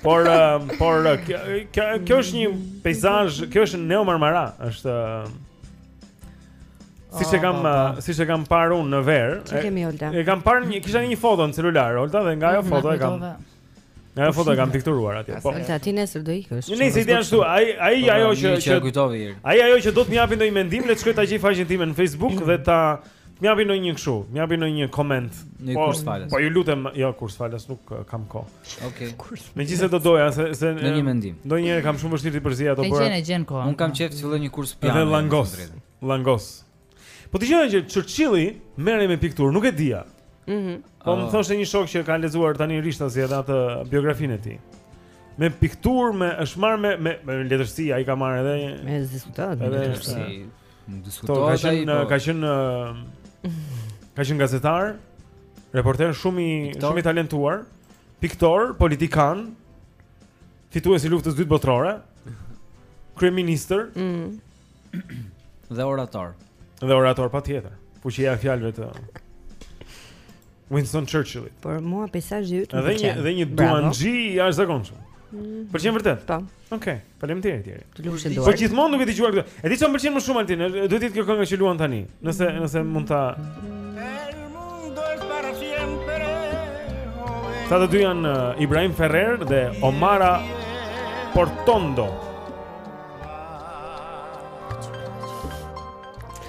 B: Por um, por uh, kjo kjo, kjo është një peizazh, kjo është Neo Marmara, është uh, Siç e
E: ah,
B: kam uh, siç e kam parë unë në verë.
D: Ç'kemi Olta?
B: E kam parë një kisha një foto në celular Olta dhe nga ajo
E: mhm,
B: foto e kam.
E: Nga
B: ajo foto e kam pikturuar atje. Po.
D: Olta ti nesër do ikësh.
B: Nëse ideja është, ai ai
F: po,
B: ajo që
F: që kujtove Iri.
B: Ai ajo që do të më japi ndonjë mendim, le të shkoj ta gjej faqen time në Facebook dhe ta Të më japi ndonjë kështu, më japi ndonjë koment.
F: Në
B: po,
F: kurs falas.
B: Po ju lutem, jo kurs falas nuk eh, kam kohë.
F: Okej. Okay.
B: Megjithëse do doja se se
F: ndonjë eh, mendim.
B: Ndonjëherë kam shumë vështirë të përziej
E: ato
B: për.
E: Gjen e gjen kohën.
F: Un kam qejf të filloj një kurs piano.
B: Edhe tangos.
F: Tangos. Po
B: ti e di që Churchilli merrej me pikturë, nuk e dija.
D: Mhm.
B: Mm po më
F: ah.
B: thoshte një shok që ka lexuar tani rishtazi edhe atë biografinë e tij me pikturë me është marrë me me, me letërsi ai ka marrë edhe
D: me diskutat me letërsi
F: Nuk diskutohet ai.
B: Ka qenë
F: po.
B: ka qenë ka qenë gazetar, reporter shumë i shumë i talentuar, piktor, politikan, fitues i luftës së dytë botërore, kryeministër.
D: Mm.
F: Dhe orator.
B: Dhe orator patjetër. Fuqia e fjalëve të Winston Churchillit.
D: Por mua peizazhi yt më pëlqen.
B: Dhe një
D: dhe një
B: duanxhi i jashtëzakonshëm.
D: Mm.
B: Pëlqen vërtet?
D: Po.
B: Okej, okay, faleminderit deri.
D: Të lumshin
B: duart.
D: Po
B: gjithmonë duke dëgjuar këtë. E di çfarë pëlqen më shumë Altin, duhet të jetë kjo kënga që luan tani, nëse nëse mund ta Sa të dy janë uh, Ibrahim Ferrer dhe Omara Portuondo.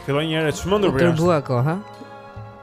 B: Filloi një herë çmendur për. Të
K: bua koha.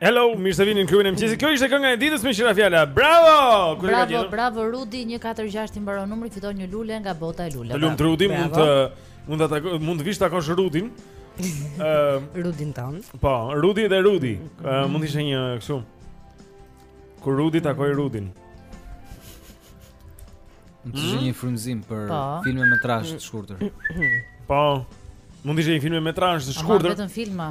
B: Hello, mirë se vini në klubin e mëngjesit. Kjo ishte kënga e ditës meqë ra fjala. Bravo! Ku jeni?
E: Bravo, bravo Rudi 146 i mbaron numri, fiton një lule nga bota e luleve.
B: Lum Rudi, mund të mund ta mund të vish takosh Rudin. Ë,
D: Rudin tonë.
B: Po, Rudi dhe Rudi. Ë, mund të ishte një kështu. Kur Rudi takoi Rudin.
F: Mund të ishte një frymëzim për
E: po.
F: film me metrazh të shkurtër.
B: Po. Mund të ishte një film me metrazh të shkurtër.
E: Vetëm filma.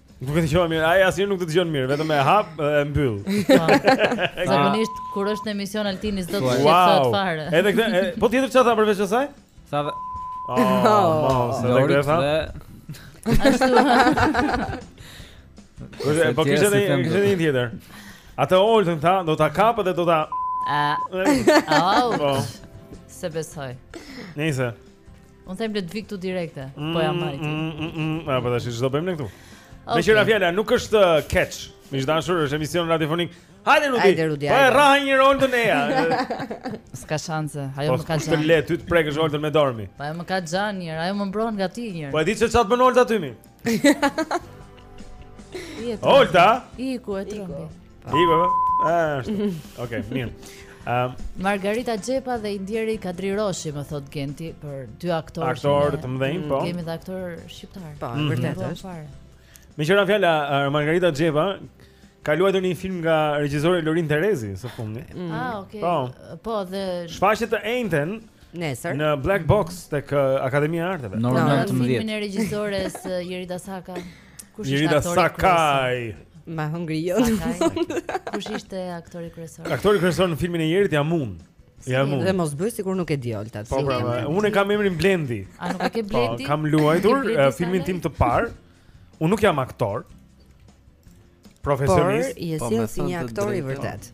F: Nuk
B: e dëgjova mirë. Ai asnjë nuk të dëgjon mirë, vetëm e hap e mbyll.
E: Po. Zakonisht kur është në emision Altini s'do të shqetësohet fare.
B: Edhe këtë, po tjetër çfarë tha përveç asaj?
F: Tha dhe...
B: Oh, oh, se
F: dhe
B: këtë tha? Po kishte
F: dhe
B: një tjetër. Atë Oltën tha, do ta kap dhe do ta...
E: Au,
B: po.
E: s'e besoj.
B: Nise.
E: Unë them le të vijë këtu direkte, mm, po ia mm, marr ti.
B: Mm, A po tash ç'do bëjmë ne këtu?
E: Meqë
B: ra fjala nuk është uh, catch. Mi dashur është emision radiofonik. Hajde Rudi.
D: Hajde Rudi.
B: Po rra një rol të neja.
E: S'ka shanse. Ajo po, më ka
B: xhan. Po
E: të
B: le ty të prekësh Oltën me dorë mi.
E: Po ajo më ka xhan një, ajo më mbron nga ti një.
B: Po e di se ça të bën Olta ty mi. Olta?
E: Iku e
B: trumbi. Iku, ashtu. Okej, mirë. Ëm um,
E: Margarita Xhepa dhe i ndjeri Kadri Roshi më thot Genti për dy aktorë.
B: Aktorë të mëdhenj, mm, po.
E: Kemi dhe aktorë shqiptarë.
D: Po, mm, vërtet
E: mm,
D: është.
B: Meqë ra fjala, Margarita Xhepa Ka luajtur një film nga regjisori Lorin Terezi Së fundi mm.
E: Ah, okay.
B: Po,
E: po dhe...
B: Shfaqet të enjten
D: Nesër
B: Në Black Box tek Akademia e Arteve
F: Në 19
E: Në filmin e regjisores Jerida Saka Kush ishte aktori
B: Sakaj.
D: Ma hëngri jo.
E: Kush ishte aktori kryesor?
B: Aktori kryesor në filmin e Jerit jam unë. Jam unë.
D: Dhe mos bëj sikur nuk e di Olta.
B: Po, pra,
D: pra,
B: unë kam emrin Blendi.
E: A nuk e ke
B: po,
E: Blendi?
B: Kam luajtur filmin tim të parë. Unë nuk jam aktor. Profesionist.
G: Por, jesi po,
F: si
B: një aktor i vërtetë.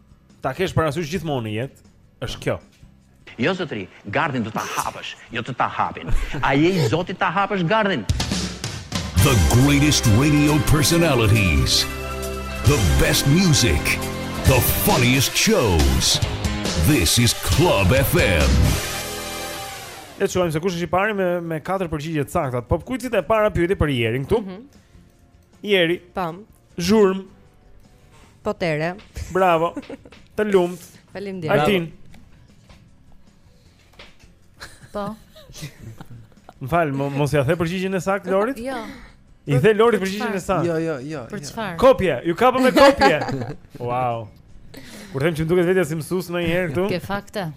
B: ta kesh parasysh gjithmonë në jetë është kjo.
L: Jo zotri, gardhin do ta hapësh, jo të ta hapin. A je i zotit ta hapësh gardhin?
C: The greatest radio personalities. The best music. The funniest shows. This is Club FM.
B: Le të shohim se kush është i pari me me katër përgjigje të sakta. Pop quizit e para pyeti për Jerin këtu. Mm -hmm. Jeri.
D: Pam.
B: Zhurm.
D: Potere.
B: Bravo. Të lumt.
D: Faleminderit.
B: Altin.
E: Po.
B: Më fal, mos ia the përgjigjen e saktë Lorit?
E: Jo.
B: I the Lorit përgjigjen e saktë.
G: Jo, jo, jo.
E: Për
G: jo.
E: çfarë?
B: Kopje, ju kapëm me kopje. Wow. Kur them që më duket vetja si mësues ndonjëherë këtu.
E: Ke fakte.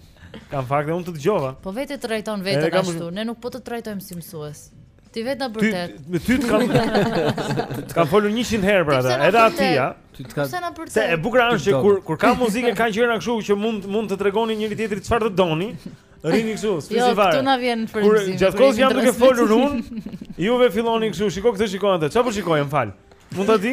B: Kam fakte, unë të dëgjova.
E: Po vetë trajton veten ashtu, ne nuk po të trajtojmë si mësues. Ti vetë na bërtet.
B: Me ty të kam. Të kam folur 100 herë për atë, edhe atij.
F: Ty të
E: kam.
B: Se e bukura është që kur kur ka muzikë kanë gjëra kështu që mund mund të tregoni njëri tjetrit çfarë të doni. Rrini kështu, s'flisni
E: jo,
B: fare.
E: Jo, këtu na vjen
B: frymëzim.
E: Kur
B: gjithë kohës jam duke folur unë, juve filloni kështu, shiko këtë, shiko atë. Çfarë po shikoni, më fal. Mund ta di?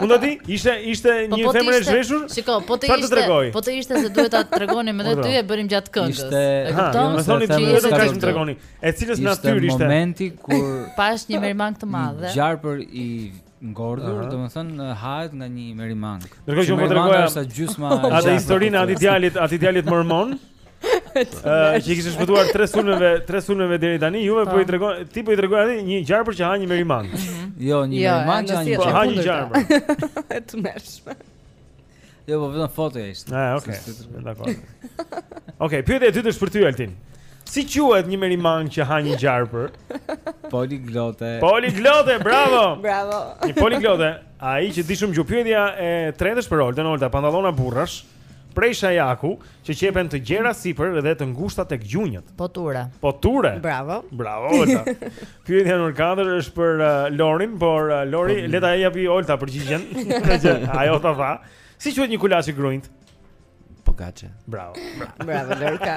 B: Mund ta di? Ishte ishte
E: po,
B: një
E: po
B: femër e zhveshur?
E: Shiko, po të ishte. Po të ishte se duhet ta tregonim edhe ty e bënim gjatë këngës.
F: Ishte.
E: E kupton?
B: Jo,
F: më
B: thoni ti vetëm kaq më tregoni. E cilës natyrë ishte?
F: Ishte momenti kur
E: pashë një merimangë të
F: madh. Gjarpër i ngordhur, domethënë hahet nga një merimangë.
B: Ndërkohë që po tregoja
F: sa gjysma.
B: Atë historinë e
F: atij
B: djalit, atij djalit mormon. Ëh, si kishte shpëtuar tre sulmeve, tre sulmeve deri tani. Juve po i po. tregon, ti po i tregon asaj një gjarpër që ha një merimangë. Mhm.
F: Jo, një
D: jo,
F: merimangë që ha një
D: gjarpër.
B: Ha një gjarpër.
D: E tmerrshme.
F: Jo, po vetëm fotoja ishte.
B: Ah, okay. Dakor. Okay, pyetja e dytë është për ty Altin. Si quhet një merimangë që ha një gjarpër?
F: Poliglote.
B: Poliglote, bravo.
D: Bravo.
B: Një poliglote. Ai që di shumë gjuhë. Pyetja e tretë është për Oltën, Olta, pantallona burrash.
M: Prej shajaku që qepen të gjera sipër dhe të ngushta tek gjunjët. Poture. Poture.
D: Bravo.
M: Bravo Olta. Pyetja numër 4 është për uh, Lorin, por uh, Lori
B: po,
M: le ta japë Olta përgjigjen. Ajo ta tha. Si quhet një kulaç i grunjtë?
G: Pogaçe.
M: Bravo.
D: Bravo,
M: bravo Lorka.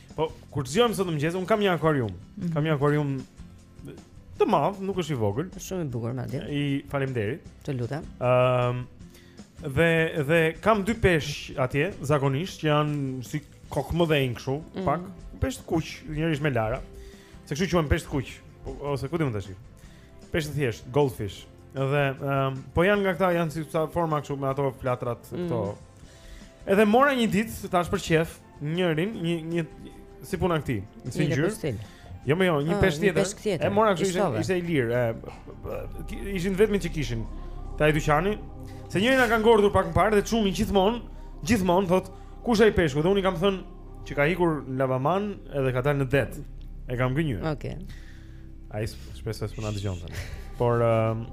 B: Po, kur zgjohem
M: sot në mëngjes, unë kam një
B: akvarium.
D: Mm
B: -hmm. Kam një akvarium të madh, nuk është i vogël.
D: Është shumë i bukur madje.
B: Ii faleminderit.
D: Të lutem.
B: Ëm um, dhe dhe kam dy peshq atje zakonisht që janë si kokmëdhenj kështu,
D: mm -hmm.
B: pak peshq të kuq, njëri është me lara. Se kështu quhen peshq të kuq ose ku di unë tash. Peshq të thjeshtë, goldfish. Dhe um, po janë nga këta janë si ca forma kështu me ato flatrat mm -hmm. këto. Edhe mora një ditë tash për qejf, njërin, një një si puna e këtij, si ngjyrë. Jo më jo, një
D: ah, peshk tjetër.
B: E mora kështu ishte ishte i lirë, e ishin të vetmit që kishin te ai dyqani, se njëri na ka ngordhur pak më parë dhe çuni gjithmonë, gjithmonë thotë, ku është ai peshku? Dhe unë i kam thënë që ka ikur në lavaman edhe ka dalë në det. E kam gënjyer.
D: Okej.
B: Okay. Ai shpresoj s'na dëgjon tani. Por um,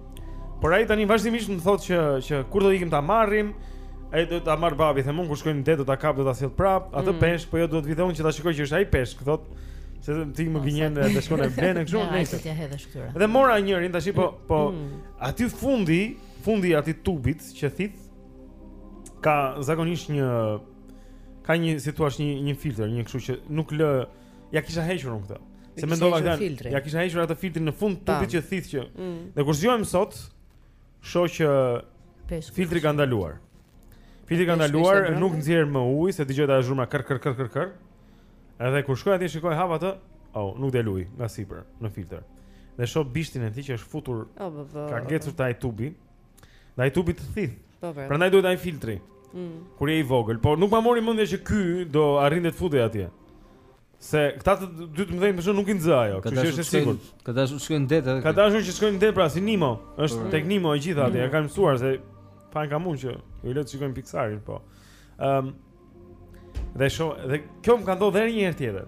B: por ai tani vazhdimisht më thotë që që kur do ikim ta marrim, ai do ta marr babi, them unë kur shkojmë në det do ta kap, do ta sjell prap, atë
D: mm.
B: peshk, po jo do të vij që ta shikoj që është ai peshk, thotë se ti më gënjen dhe ti shkon e blen kështu
E: ne. Ai s'ka hedhë shtyra.
B: Dhe mora njërin tash po po
D: mm.
B: aty fundi, fundi i atij tubit që thith ka zakonisht një ka një si thua një një filtër, një kështu që nuk lë ia kisha hequr unë këtë. Se mendova këtë, ia kisha hequr atë filtrin në fund
D: të
B: tubit që thith që.
D: Mm.
B: Dhe kur zgjohem sot, shoh që filtri ka ndaluar. Filtri ka ndaluar, nuk nxjerr më ujë, se dëgjohet zhurma kër kër kër kër kër. Edhe kur shkoj atje shikoj hap atë, oh, nuk del ujë nga sipër në filtër. Dhe shoh bishtin e tij që është futur.
D: Oh, bo, bo,
B: ka ngecur te ai tubi. Te ai tubi që thith.
D: Po,
B: Prandaj duhet ai filtri.
D: Mm.
B: Ky qe i vogël, por nuk ma mori mendja që ky do arrinte të futej atje. Se këta të dy të mëdhenj psh nuk i nxë ajo, kështu që është e sigurt.
F: Ka dashur të shkojë në det edhe.
B: Ka dashur që të shkojë në det pra si Nimo, është
F: po.
B: tek Nimo e gjithë
F: aty,
B: e kanë mësuar se fajin e kam unë që i lë të shikojnë Pixarin, po. Ëm um, dhe shoh dhe kjo më ka ndodhur edhe një herë tjetër.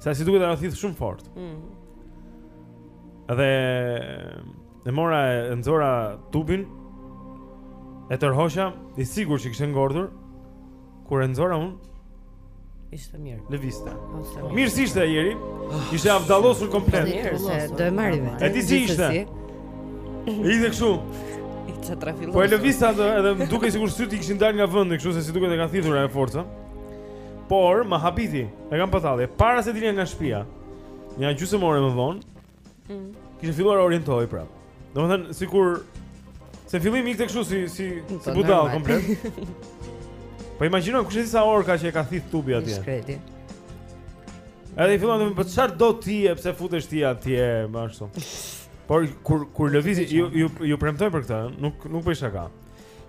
B: Se si duket ajo thith shumë fort.
D: Mm.
B: Dhe e mora e nxora tubin e tërhoqa, i sigurt që kishte ngordhur. Kur e nxora unë
D: ishte mirë. Lëvizte. Mirë
B: si ishte ai, ri? Ah, ishte avdallosur komplet.
D: Mirë, se do e marri veten.
B: E di si ishte. Ishte kështu.
D: Ishte trafikuar.
B: Po e lëvizte atë edhe më dukej sikur sytë i kishin dalë nga vendi, kështu se si duket e ka thithur ajo forca. Por, më habiti, e kam parë pastaj, para se të dilja nga shpia, një gjysmë ore më vonë,
D: Mm.
B: Kishte filluar orientohej prap. Domethënë sikur se në fillim ishte kështu si si si
D: budalla
B: komplet. Po imagjino kush e di sa orë ka që e ka thith tubi atje.
D: I shkreti.
B: Edhe i fillon të më po çfarë do ti e pse futesh ti atje më ashtu. Por kur kur lëvizi ju ju ju premtoj për këtë, nuk nuk bëj shaka.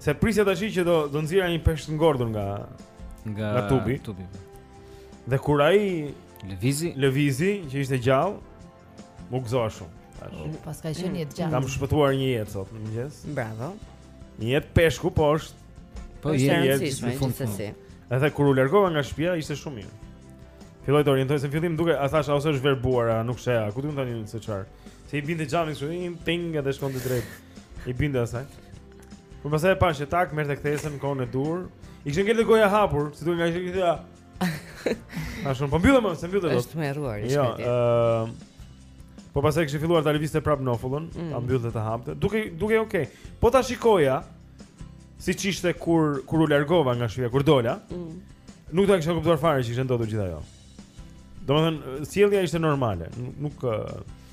B: Se prisja tash që do do nxjera një peshk të ngordhur nga
F: nga
B: nga tubi.
F: tubi.
B: Dhe kur ai
F: Lëvizi.
B: Lëvizi që ishte gjallë. U gëzova shumë.
E: Paska qenë një jetëgjatë.
B: Kam shpëtuar një jetë sot në mëngjes.
D: Bravo.
B: Një jetë peshku po është.
F: Po
D: e rëndësishme gjithsesi.
B: Edhe kur u largova nga shtëpia ishte shumë mirë. Filloi të orientohej se në fillim duke a thashë a ose është verbuar a nuk sheh, ku di unë tani se çfarë. Se i binte xhamit kështu, i ping edhe shkonte drejt. I binte asaj. Por pastaj e pashë tak, merrte kthesën në kohën e duhur. I kishte ngelur goja hapur, si duket nga ishte A s'mund po e mbyllja, s'e mbyllja dot.
D: Është më rruar i
B: shpejti.
D: Jo,
B: ë Po pastaj kishte filluar ta lëvizte prapë nofullën,
D: mm.
B: ta mbyllte ta hapte. Duke duke okay. Po ta shikoja siç ishte kur kur u largova nga shtëpia, kur dola.
D: Mm.
B: Nuk ta kisha kuptuar fare që kishte ndodhur gjithë ajo. Domethënë, sjellja ishte normale, nuk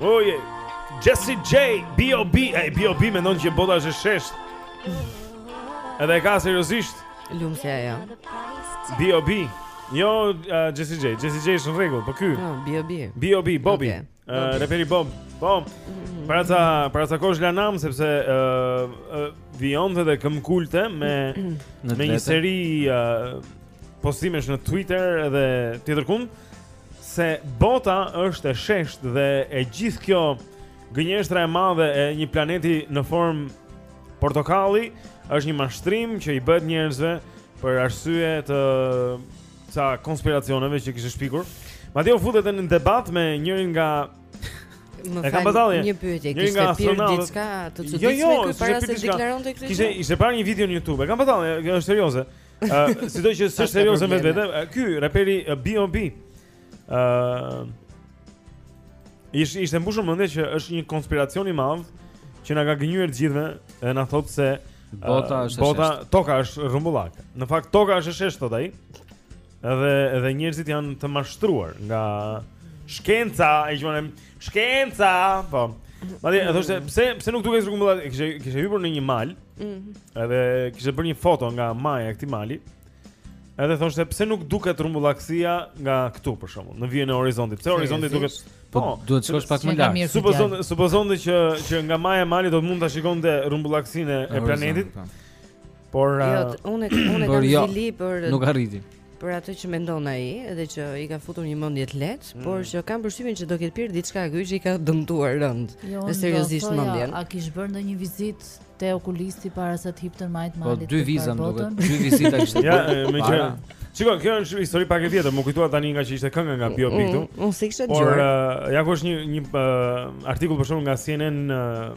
E: Oh
B: yeah. Jessie J, B.O.B. Ej, B.O.B. mendon që bota është e sheshtë Edhe e ka seriozisht
D: Lumë se ajo
B: B.O.B. Jo, uh, Jessie J, Jessie J është në rregull, po ky
D: jo, B.O.B.
B: B.O.B. Bobby
D: okay.
B: uh, Reperi Bob Po, mhm. para ca, para ca kohësh la nam Sepse uh, uh, vijonte dhe dhe këmbëngulte
F: Me,
B: me një seri uh, postimesh në Twitter Edhe tjetërkund se bota është e sheshtë dhe e gjithë kjo gënjeshtra e madhe e një planeti në formë portokalli është një mashtrim që i bëhet njerëzve për arsye të ca konspiracioneve që kishte shpikur. Madje u fut në debat me njërin nga
D: Më fal. Një pyetje, kishte pirë diçka të çuditshme
B: jo,
D: jo,
B: ky
D: para se
B: të
D: deklaronte këtë.
B: Kishte ishte parë një video në YouTube. E kam pa tallje, është serioze. Ë, sido që
D: është
B: serioze me vërtet. Ky reperi B.O.B. Ë Ish, i ishte mbushur mendja që është një konspiracion i madh që na ka gënjyer të gjithëve dhe na thotë se
F: bota është
B: bota toka është rrumbullak. Në fakt toka është e sheshtë thotë ai. Edhe edhe njerëzit janë të mashtruar nga shkenca, e quajmë shkenca. Po. Madje thoshte pse pse nuk duket rrumbullak, kishte kishte hipur në një mal.
D: Ëh Mm.
B: Edhe kishte bërë një foto nga maja e këtij mali. Edhe thoshte pse nuk duket rrumbullakësia nga këtu për shembull, në vijën e horizontit. Pse horizonti duket
F: po, po duhet të shkosh pak më lart.
B: Supozon supozonte që që nga maja e malit do të mund ta shikonte rrumbullakësinë e planetit.
F: Po.
B: Por
D: jo,
B: uh,
D: unë unë kam
F: jo,
D: zili për
F: Nuk arriti.
D: për atë që mendon ai dhe që i ka futur në mendje të vet,
B: mm.
D: por që kam përshtypjen që do ketë pirë diçka ky që i ka dëmtuar rëndë.
E: Jo,
D: seriozisht mendjen.
E: Ja, a kish bërë ndonjë vizitë te okulisti para se të hipte në majë të
F: po,
E: malit?
F: Po
E: dy
F: viza më duket, dy vizita kishte.
B: Ja, më që. Shiko, kjo është një histori pak e vjetër, m'u kujtua tani ngaqë ishte kënga nga B.O.B. këtu.
D: Mm, mm, unë s'e kisha dëgjuar.
B: Por uh, ja ku është një një uh, artikull për shembull nga CNN uh,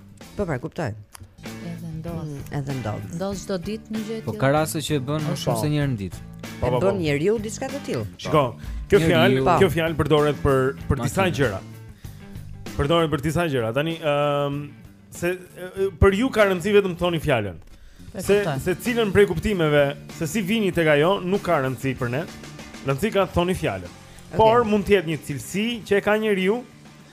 E: Po
D: pra, kuptoj.
E: Edhe ndodh.
D: Mm, edhe ndodh.
E: Ndodh çdo ditë një gjë e
F: po,
E: tillë.
F: Po ka raste që e bën po. më shumë se një herë në ditë.
B: Po po.
D: Bën njeriu diçka të tillë.
B: Shiko, kjo fjalë, kjo fjalë përdoret për për disa gjëra. Përdoret për disa gjëra. Tani, ëm, ehm, se për ju ka rëndësi vetëm të thoni fjalën. Se se cilën prej kuptimeve, se si vini tek ajo, nuk ka rëndësi për ne. Rëndësi ka të thoni fjalën. Por mund të jetë një cilësi që e ka njeriu,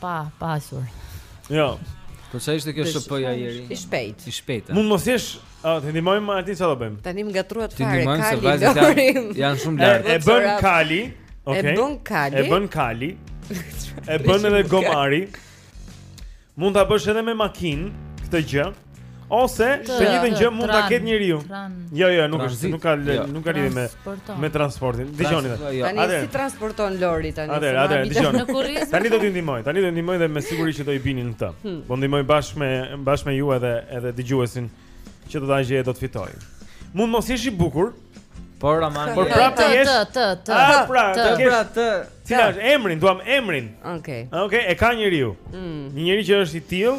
E: Pa, pa asur.
B: Jo.
F: Po sa ishte kjo shpejt njeri?
D: I shpejt.
F: I shpejt.
B: Mund mos jesh, a të ndihmojmë Martin çfarë do bëjmë?
D: Tani më
F: ngatërruat
D: fare kali Lori.
F: Janë shumë larg.
B: E bën kali.
D: Okej.
B: E
D: bën kali.
B: E bën kali. E bën edhe gomari. Mund ta bësh edhe me makinë këtë gjë. Ose
E: të
B: njëjtën gjë mund ta ketë njeriu. Jo, jo, nuk është, nuk ka
F: jo.
B: nuk ka lidhje me me transportin. Dëgjoni
F: vetë. Jo.
D: Tani si transporton Lori tani?
B: Atë,
E: atë, dëgjoni.
B: Tani do t'ju ndihmoj, tani do t'ju ndihmoj dhe me siguri që do i bini
D: këta.
B: Po hmm. ndihmoj bashkë me bashkë me ju edhe edhe dëgjuesin që do ta gjejë do të fitojë. Mund mos jesh i bukur,
F: por ama,
B: por prapë je.
E: Të të të.
B: Ah, pra,
E: të
F: pra të.
B: Si e ka emrin? Duam emrin.
D: Okej.
B: Okej, e ka njeriu.
D: Mm.
B: Një njeri që është i tillë,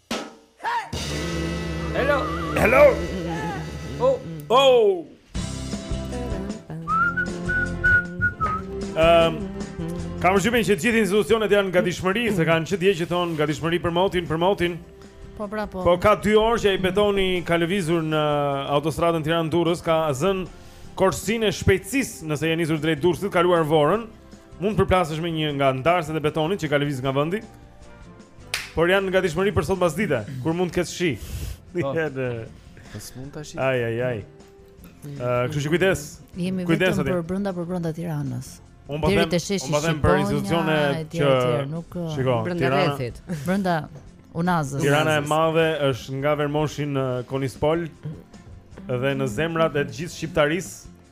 F: Hello.
B: Hello.
F: Oh.
B: Oh. Ehm, um, ka, shyqyr që të gjithë institucionet janë gatishmëri, se kanë që dje që thonë gatishmëri për motin, për motin.
E: Po pra po.
B: Po ka 2 orë që ai betoni ka lëvizur në autostradën Tiranë-Durrës, ka zënë korsinë e shpejtësisë nëse je nisur drejt Durrësit, kaluar Vorën. Mund të përplasesh me një nga ndarëset e betonit që ka lëviz nga vendi. Por janë në gatishmëri për sot pasdite, kur mund të ketë shi.
F: Po.
B: Pas
G: mund të ketë shi.
B: Ai ai ai. Ëh, kështu që kujdes.
E: Jemi
B: kujdes atë.
E: Për brenda për brenda Tiranës.
B: Unë po them, unë po them për institucione që
E: nuk
B: shiko.
D: Brenda rrethit.
E: Brenda Unazës.
B: Tirana e madhe është nga Vermoshi në Konispol dhe në zemrat e të gjithë shqiptarisë.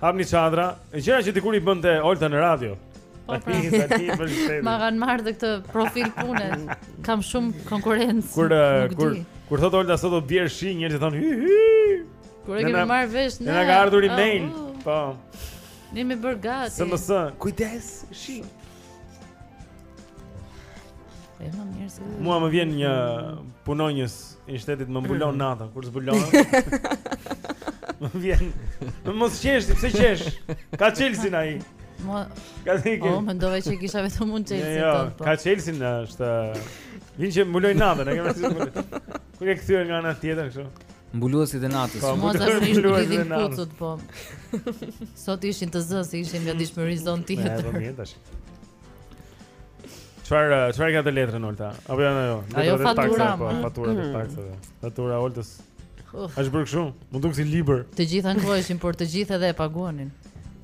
B: Hapni çadra, gjëra që dikur i bënte Olta në radio.
E: Po, pra. Ma kanë marrë dhe këtë profil pune. Kam shumë konkurrencë.
B: Kur
E: eh,
B: kur kur thot Olta sot do të bjerë shi, njerëzit thonë hy hy.
E: Ur e kemi marrë vesh
B: ne. Na ka ardhur oh, email.
E: Oh.
B: Po.
E: Jemi bërë gati.
B: SMS, kujdes, shi.
E: E po mirë se.
B: Mua më vjen një punonjës i shtetit më mbulon
E: mm.
B: natën kur zbulohem. më vjen. Mos qesh, pse qesh? Ka çelësin ai.
E: Mo.
B: Ka thënë.
E: Oh, mendova që kisha vetëm unë çelësin.
B: Jo,
E: jo po.
B: ka çelësin, është. Vijnë që mbulojnë natën, e kemi thënë. Kur je kthyer nga ana tjetër kështu?
F: Mbuluesit e natës.
B: Po,
E: mos e
B: vini
E: mbuluesit
B: e natës.
E: Po. Sot ishin të zënë se, ishin gatishmëri zonë
B: tjetër. Po, mirë tash. Çfarë, eh, çfarë ka atë letrën Olta? Apo janë
E: ajo?
B: Ajo
E: fatura,
B: po, faturat
E: e
B: taksave. Fatura e Oltës.
E: A
B: është bërë kështu? Mund të si libër.
E: Të gjithë ankoheshin, por të gjithë edhe e paguanin.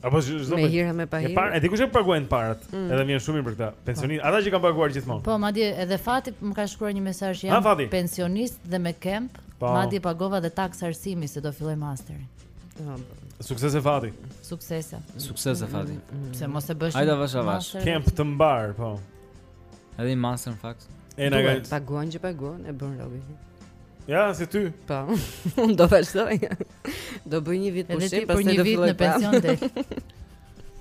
B: Apo çdo
D: me hir me pahir.
B: E para, e di kush i paguan parat.
E: Mm.
B: Edhe më shumë për këtë. Pensionistët, ata që kanë paguar gjithmonë.
E: Po, madje edhe Fati më ka shkruar një mesazh jam pensionist dhe me kemp.
B: Po.
E: Madje pagova dhe taksë arsimi se do filloj masterin.
B: Suksese Fati.
E: Suksese.
F: Suksese Fati. Mm, mm, mm.
E: Se mos e bësh.
F: Hajde vash
E: vash.
B: Këmbë të mbarë, po.
F: Edhe një master në fakt.
B: E na paguajnë.
D: Paguan që paguan e bën robi.
B: Ja, si ty.
D: Po. Unë do vazhdoj. Do bëj një vit pushim, pastaj do filloj
E: në pension del.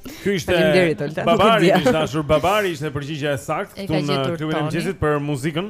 B: Ky ishte
D: Faleminderit Olta.
B: Babari ishte dashur, Babari ishte përgjigja e saktë këtu në klubin e mëngjesit për muzikën.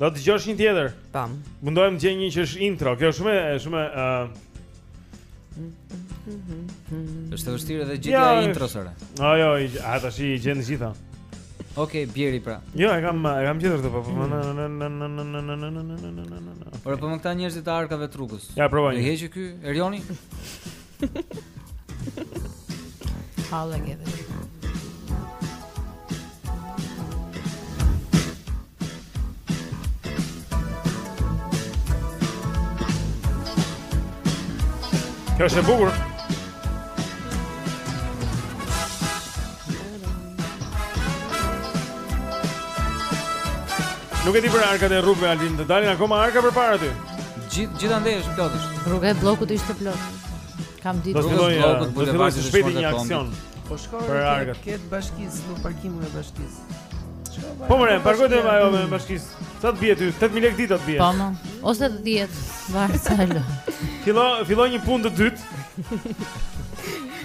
B: Do të dëgjosh një tjetër.
D: Tani.
B: Mundohem të gjej një që është intro. Kjo është shumë e shumë ë
F: Është e vështirë edhe gjetja e introsëra.
B: Jo, jo, ai tashi i gjen gjitha.
F: Okej, bjeri pra.
B: Jo, e kam e kam gjetur këtë po.
F: Por po më këta njerëzit të arkave të rrugës.
B: Ja provoj.
F: E heq ky Erioni?
E: Hallë e gëve.
B: Kjo është e bukur. Nuk e di për arkat e rrugëve Altin, të dalin akoma arka përpara ty.
F: Gjithë, gjithandej është plot.
E: Rruga e bllokut ishte plot. Kam ditë
B: rruga e
F: bllokut,
B: do të
F: bëj
B: së shpejti një aksion.
N: Po shkoj
B: për arkat.
N: Te bashkisë, në parkimin e bashkisë.
B: Po më
N: rem,
B: parkoj
N: te
B: ajo e bashkisë. Sa të bie ty? 8000 lekë dita të bie.
E: Po më, ose dhjetë, varet sa lë.
B: Fillo, fillo një punë të dytë.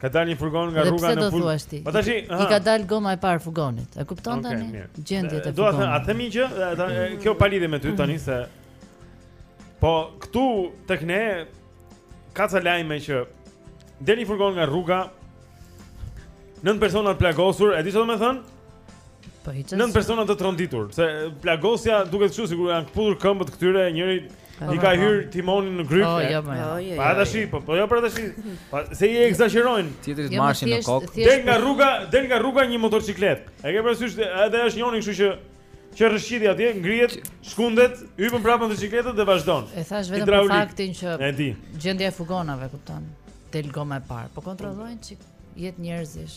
E: Ka dalë një
B: furgon nga rruga në
E: fund.
B: Po tashi
E: i ka dalë goma e parë furgonit. E kupton tani? Gjendja e
B: furgonit. Domethënë, a them një gjë? Kjo pa lidhje me ty tani se Po këtu tek ne ka ca lajme që del një furgon nga rruga. Nëntë persona të plagosur, e di çfarë do të thonë?
E: Po hiç.
B: Nëntë persona të tronditur, se plagosja duket kështu sikur janë këputur këmbët këtyre njërit i ka hyrë timoni në
E: grykë.
B: Po
E: jo,
D: po jo.
B: Po
D: tashi,
B: po po jo po tashi. Po se i ekzagjerojnë.
F: Tjetrit marshi në kokë.
B: Del nga rruga, del nga rruga një motoçikletë. E ke parasysh edhe është njëri kështu që që rrëshqiti atje, ngrihet, shkundet, hypën prapë në motoçikletë dhe vazhdon.
E: E thashë vetëm për faktin që
B: e di.
E: Gjendja e furgonave, kupton? Del goma e parë. Po kontrollojnë
B: një
E: çikë jetë njerëzish.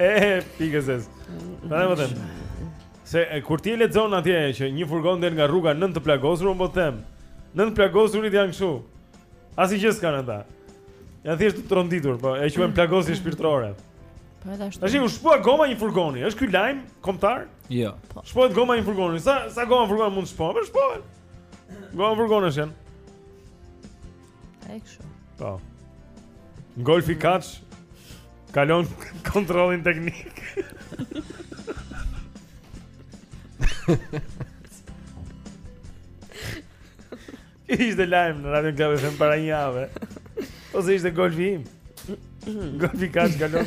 B: Eh, pikë së pari Domethënë Se kur ti e lexon atje që një furgon del nga rruga nëntë të plagosur, unë po them, nëntë të plagosurit janë kështu. Asgjë s'kan ata. Janë thjesht të tronditur, po e quajmë mm. plagosje shpirtërore.
E: Po edhe ashtu.
B: Tashi u shpua goma e një furgoni, është ky lajm kombëtar?
F: Jo.
B: Po. U shpua goma e një furgoni. Sa sa goma furgoni mund të shpua? Po u shpua. Goma furgonësh janë.
E: E kështu.
B: Po. Golfi kaç kalon kontrollin teknik. Ishte lajm në Radio Club FM para një jave Ose ishte golfi im Golfi kaç kalon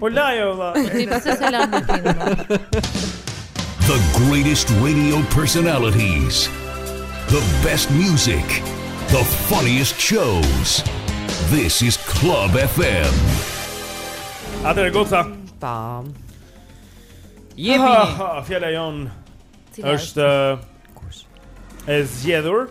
B: Po lajo valla.
E: Ti pse se lan në tim.
C: The greatest radio personalities. The best music. The funniest shows. This is Club FM.
B: Atëherë goca.
F: Tam.
B: Jemi. Ah, fjala
E: jonë
B: është e zgjedhur.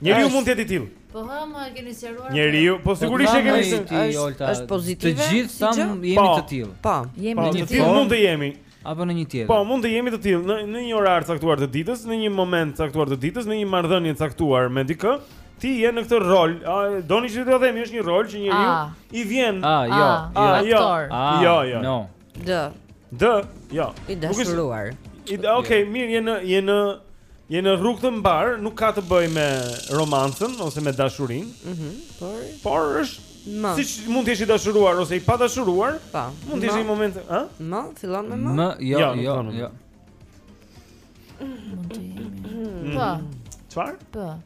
D: Njeriu
B: mund të jetë i tillë.
E: Po a më e keni sqaruar.
B: Njeriu, po, po sigurisht e keni sqaruar.
D: Është pozitive.
F: Të gjithë
D: sa
F: jemi
B: po,
F: të tillë.
D: Po,
E: jemi të tillë.
B: Po, mund të jemi.
F: Apo në një tjetër.
B: Po, mund të jemi të tillë në në një orar caktuar të ditës, në një moment caktuar të ditës, në një marrëdhënie caktuar me dikë. Ti je në këtë rol, a doni që ta themi, është një rol që njeriu i vjen.
F: A, jo,
B: a, jo, jo, jo.
D: D.
B: D, jo.
D: I dashuruar.
B: I da, okay, jo. mirë, je në je në je në rrugë të mbarë, nuk ka të bëjë me romancën ose me dashurinë.
D: Mhm. Mm por
B: por është
D: Më.
B: Siç mund të jesh i dashuruar ose i padashuruar?
D: Po.
B: Mund të jesh një moment, ë?
D: Më, fillon me më.
F: Më, jo,
B: jo,
F: jo. jo.
E: Mund të jemi. Po.
B: Çfarë?
E: Po.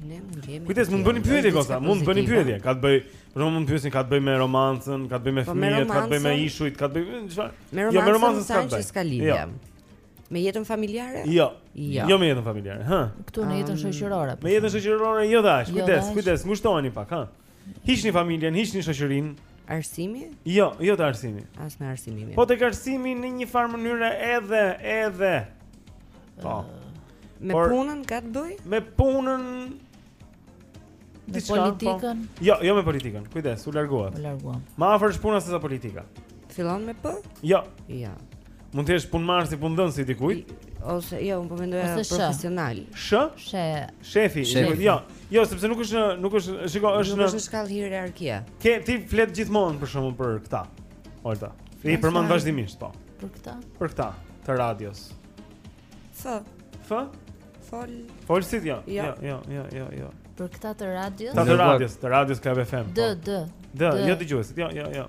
D: Ne mund jemi.
B: Kujdes mund bëni pyetje goca, mund bëni pyetje, ka të bëj, por mund të pyesin ka të bëj me romancën, ka të bëj me
D: po,
B: fëmijët, ka të bëj me ishujt, ka të bëj me çfarë?
D: Me
B: jo,
D: romancën
B: s'ka të bëj. Jo.
D: Me jetën familjare?
B: Jo.
D: Jo,
B: jo me jetën familjare. Hë.
E: Ktu në jetën shoqërore. Po.
B: Me jetën shoqërore jo dash. Kujdes, kujdes, ngushtoheni pak, ha. Hiqni familjen, hiqni shoqërinë.
D: Arsimi?
B: Jo, jo te arsimi.
D: As me arsimi.
B: Po tek arsimi në një farë mënyre edhe, edhe. Po.
D: Me
B: Por,
D: punën ka të bëj?
B: Me punën
E: Me
B: po.
E: politikën?
B: Po. Jo, jo me politikën. Kujdes, u larguat.
E: U larguam.
B: Ma afër është puna se sa politika.
D: Fillon me P?
B: Jo.
D: Jo.
B: Mund të jesh punëmarrës si punëdhënës i dikujt?
D: Ose jo, unë po
E: mendoj
D: profesional.
B: Sh?
E: She.
B: Shefi,
F: shefi.
B: Jo, jo, sepse nuk është nuk është, shiko, është në
D: shkallë hierarkie.
B: Ke ti flet gjithmonë për shembull për këtë. Olta.
D: Ti
B: përmend vazhdimisht, po.
E: Për këtë?
B: Për këtë, të radios.
D: F.
B: F?
D: Fol.
B: Folsit jo.
D: Jo,
B: jo, jo, jo, jo.
E: Për këtë të radios?
B: Të radios, të radios Club FM.
E: D,
B: po.
E: D.
B: D, jo dëgjuesit. Jo, jo, jo.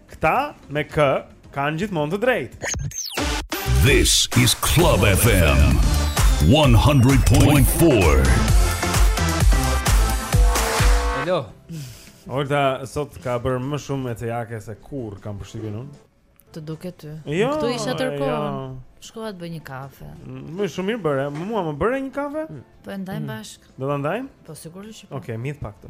B: Këta me kë kanë gjithmonë të drejtë.
C: This is Club FM 100.4.
F: Hello.
B: Olta sot ka bërë më shumë ecejake se kurrë kam përshtypjen unë.
E: Të duket ty.
B: Jo,
E: Këtu isha tërë kohën.
B: Jo.
E: Shkova të bëj një kafe.
B: Mm, shumë mirë bëre. Mua më bëre një kafe?
E: Po e ndajmë mm. bashkë.
B: Do ta ndajmë?
E: Po sigurisht që po.
B: Okej, okay, mirë pak këtu.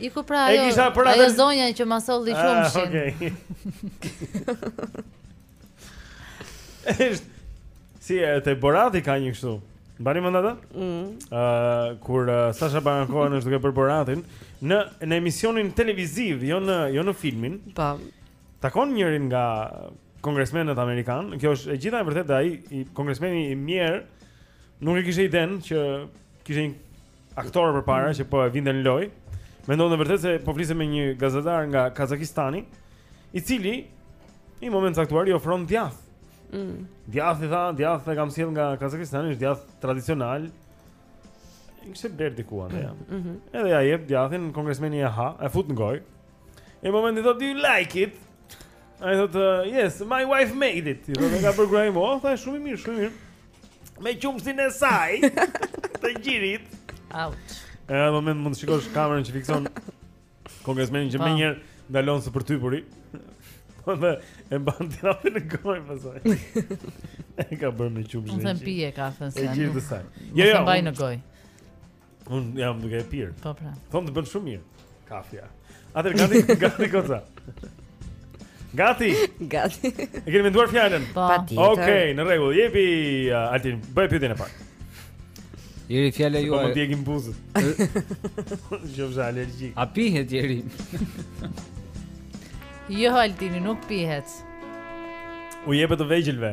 E: Iku pra ajo,
B: kisha për
E: ajo zonja që ma solli
B: ah,
E: qumshin.
B: Okej. Është si e te Borati ka një kështu. Mban mend atë?
D: Ëh, mm.
B: uh, kur uh, Sasha Baron Cohen është duke bërë Boratin në në emisionin televiziv, jo në jo në filmin.
D: Po.
B: Takon njërin nga kongresmenët amerikanë. Kjo është e gjitha e vërtetë dhe ai, kongresmeni i mjerë, nuk e kishte idenë që kishte një aktor përpara mm. që po e vinte në lojë. Mendonte vërtet se po fliste me një gazetar nga Kazakistani, i cili në një moment të caktuar i ofron djath.
D: Mm.
B: Djathin, tha, djathin e kam sjellë nga Kazakistani, është djath tradicional. E kishte blerë diku andej. Mm
D: -hmm.
B: Edhe ja jep djathin kongresmeni e ha, e fut në gojë. Në një moment i thotë, "Do you like it?" Ai thotë, uh, "Yes, my wife made it." I thotë e ka bërë gruaja ime, o, tha shumë i mirë, shumë i mirë. me qumështin e saj të gjirit.
E: Ouch.
B: Në atë moment mund të shikosh kamerën që fikson kongresmenin që
E: po.
B: menjëherë ndalon së përtypuri. Po dhe e mban ti atë në gojë pastaj. E ka bërë me qumështin.
E: Unë them pije kafen.
B: E gjirit të saj.
E: Jo, jo. Mbaj në gojë.
B: Unë jam duke e pirë.
E: Po pra.
B: Thonë të bën shumë mirë kafja. Atëherë gati gati goza. Gati.
D: Gati.
B: E keni menduar fjalën?
E: Po.
B: Okej, okay, në rregull. Jepi uh, Altin, bëj pyetjen e parë.
F: Jeri fjala juaj.
B: Po më djegin buzët. Jo je alergjik.
F: A pihet Jeri?
E: jo Altini, nuk pihet.
B: U jepet të vegjëlve.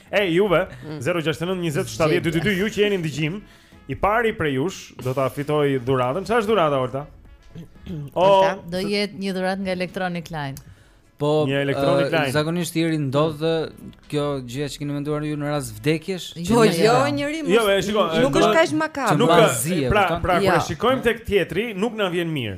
B: Ej ju 069 20 70 222 ju që jeni në dëgjim, i pari prej jush do ta fitojë dhuratën. Çfarë është dhurata Olta? O,
E: do jetë një dhuratë nga Electronic Line.
F: Po,
B: një elektronik
F: uh,
B: line.
F: Zakonisht Jeri ndodh kjo gjë që keni menduar ju në rast vdekjesh?
D: Jo,
F: jo,
D: jo Jeri më.
B: Jo, e shikoj.
D: Nuk është kaq makabër.
B: Nuk ka. Pra, pra, kur
D: pra,
B: pra, pra, shikojmë tek tjetri, nuk na vjen mirë.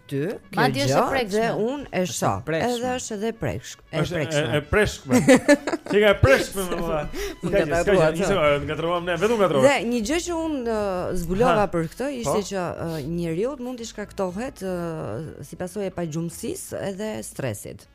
D: ty kjo
E: Madje është e prekshme.
D: Dhe unë e shoh. Edhe është edhe preksh, e prekshme.
B: Është e
D: prekshme.
B: Ti ke prekshme më valla.
D: Nuk
B: e
D: ka
B: thënë. Nisë, ngatrohem ne, vetëm ngatrohem.
D: Dhe një gjë që unë zbulova për këtë
B: po.
D: ishte që njeriut mund t'i shkaktohet si pasojë e pagjumësisë edhe stresit.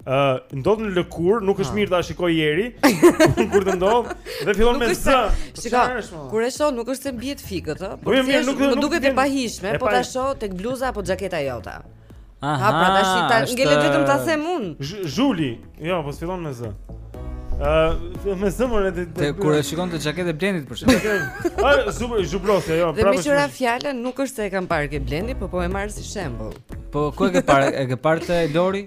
B: Ë, uh, ndodh në lëkurë, nuk është ah. mirë ta shikojë Jeri. Kur të ndodh, dhe fillon me Z. Shika,
D: kur e shoh nuk është se më bie të fikët, ë.
B: Po mirë, nuk
D: më duket e
B: pahijshme,
D: po ta shoh tek bluza apo xhaketa jota.
F: Aha.
D: Ha, pra tash
F: të
D: ngeli vetëm ta them
B: un. Zhuli, jo, po fillon me Z. Ë, uh, me thënë të
F: drejtën kur e shikon te xhaketa e Blendit për shembull.
B: Ai super zhubrosja, jo, prapë.
D: Dhe meqë ra fjala nuk është se e kam parë ke Blendi, po po e marr si shembull.
F: Po ku e ke parë? E ke parë te Lori?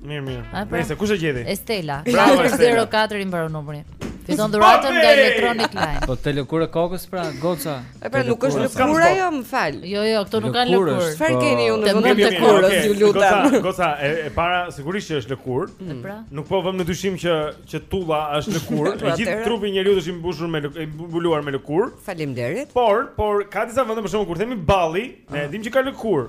B: Mirë, mirë.
E: Pra?
B: Nejse kush e gjeti?
E: Estela.
B: Bravo Estela.
E: 04 i mbaron numri. Fiton dhuratën nga Electronic Line.
F: Po te lëkura e kokës pra, goca.
D: E pra nuk është
B: lëkurë
D: ajo, më fal.
E: Jo, jo, këto nuk kanë
F: lëkurë.
D: Çfarë
F: po.
D: keni ju në
E: vend
D: të
B: lëkurës,
D: ju lutem.
B: Goca, goca, e para sigurisht që është lëkurë.
E: Mm. Pra?
B: Nuk po vëmë në dyshim që që tulla është lëkurë. E gjithë trupi i njeriu është i mbushur me lëkurë, i mbuluar me lëkurë.
D: Faleminderit.
B: Por, por ka disa vende për shembull kur themi balli, ne ah. dimë që ka lëkurë.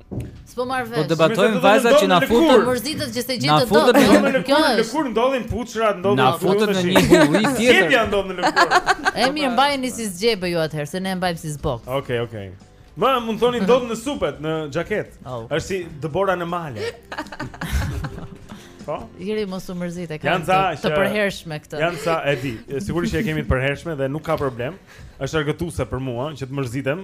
E: S'po marr vesh.
B: Po debatoj
F: me
B: vajzat
F: që na futën.
E: Mërzitët që s'e
F: gjetët
E: dot.
F: Na
B: futën në lëkurë, kjo
E: është.
B: Në lëkurë ndodhin puçrat, ndodhin.
F: Na futën në një bulli tjetër.
B: Zgjebja ndodh në lëkurë.
E: E mirë, mbajeni si zgjebë ju atëherë, se ne e mbajmë si zbok.
B: Okej, okej. Ama mund të thoni ndodh në supet, në xhaket.
E: Oh.
B: Është si dëbora në male. Po.
E: Jeri mos u mërzit e kanë të, të përhershme këtë.
B: Jam se e di, sigurisht që e kemi të përhershme dhe nuk ka problem. Është argëtuese për mua që të mërzitem.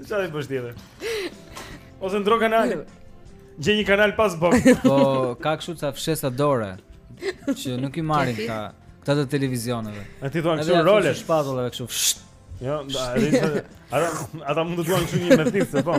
E: Çfarë
B: i bësh tjetër? Ose ndro kanal. Gje një kanal pa zbokth.
F: Po ka kështu ca fshesa dore që nuk i marrin këta këta të televizioneve.
B: Ato i
F: thonë
B: kështu role?
F: Kështu
B: shpatulla edhe kështu. Jo, ata ata mund të duan kështu një methit se po.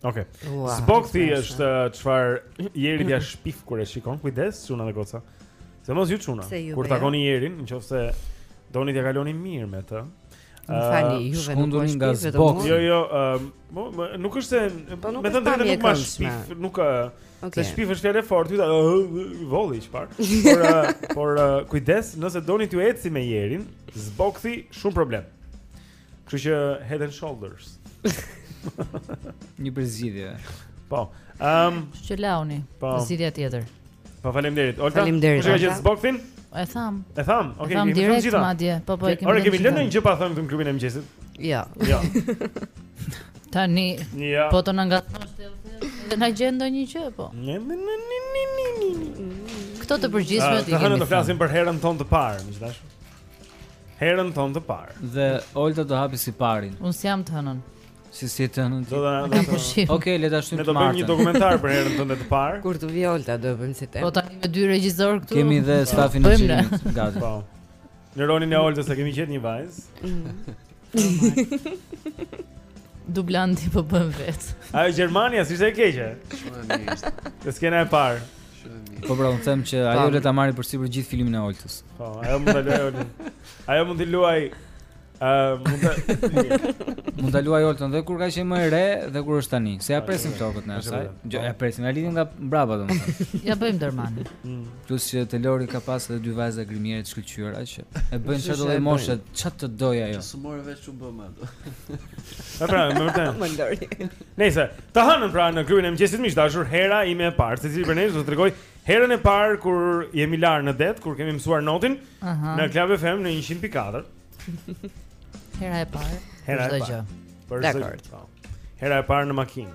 B: Okej.
D: Okay.
B: Zbokthi është çfarë Jerit ia shpif kur e shikon. Kujdes, çuna dhe goca. Se mos ju çuna. Kur takoni Jerin, nëse doni t'ia kaloni mirë me të.
D: Më fal, ju
F: vetëm
D: shkundur
F: nga zbokthi.
B: Jo, jo, po nuk është se
D: po,
B: me të
D: drejtën
B: nuk ma shpif, nuk
D: ka.
B: Se shpif është fjalë fort, u ta vjell çfarë. Por por kujdes, nëse doni t'ju eci me Jerin, zbokthi shumë problem. Kështu që head and shoulders.
F: Një përzgjidhje.
B: Po. Ehm,
E: um, kllouni.
B: Po.
E: Përzgjidhja tjetër.
B: Po faleminderit. Olta.
D: Faleminderit.
B: Kush e ka gjetur zbokthin?
E: E tham.
B: E tham. Okej,
E: okay,
B: kemi thënë gjithë.
E: Madje, po po e kemi.
B: Ore kemi
E: lënë
B: një gjë pa thënë këtu në klubin e mëngjesit.
D: Jo.
B: Jo.
E: Tani
B: ja.
E: po të na ngacmosh ti edhe na gjen ndonjë gjë po.
B: Ne ne ne ne ne ne.
E: Këto të përgjithshme ah, ti
B: kemi. Ne
E: do
B: të flasim për herën tonë të parë, më thashë. Herën tonë të parë.
F: Dhe Olta do hapi siparin.
E: Unë s'jam të hënën.
F: Si si të hënën?
B: Do ta
E: pushim.
F: Okej, le ta
B: shtyjmë
F: të
B: martën.
F: Ne do
B: bëjmë një dokumentar për herën tënde të parë.
D: Kur të vi Olta do e bëjmë si te.
E: Po tani me dy regjisor këtu.
F: Kemi dhe stafin e gjithë. Gati.
B: Po. Në rolin e Oltës e kemi gjetë një vajzë.
E: Mhm. Dublanti po bën vetë.
B: Ajo Gjermania si është e keqe.
G: Shumë e mirë.
B: Të skena e parë.
G: Shumë e mirë.
F: Po pra, unë them që ajo le ta marrë përsipër gjithë filmin e Oltës.
B: Po, ajo mund ta luajë Oltën. Ajo mund të luajë ë mund të
F: mund ta luajë Oltën dhe kur ka qenë më e re dhe kur është tani. Se ia presim flokët
B: ne
F: asaj. Ia presim, ia lidhim nga mbrapa domethënë.
E: Ia bëjmë derman. Mm.
F: Plus që te Lori ka pas edhe dy vajza grimiere të shkëlqyera që e bëjnë
D: çfarëdo
F: lloj moshe, çfarë të dojë ajo.
G: S'u mor vesh ç'u bënë ato.
B: Po pra, më vërtet.
D: Me Lorin.
B: Nesër të hënën pra në klubin e mëngjesit miq të dashur, hera ime e parë, secili prej nesh do të tregojë herën e parë kur jemi larë në det, kur kemi mësuar notin
E: uh -huh.
B: në Club FM në 100.4.
E: Hera e parë.
B: Hera e parë. Për çdo gjë. Hera e parë në makinë.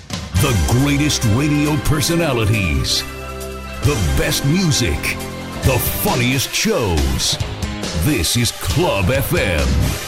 C: The greatest radio personalities. The best music. The funniest shows. This is Club FM.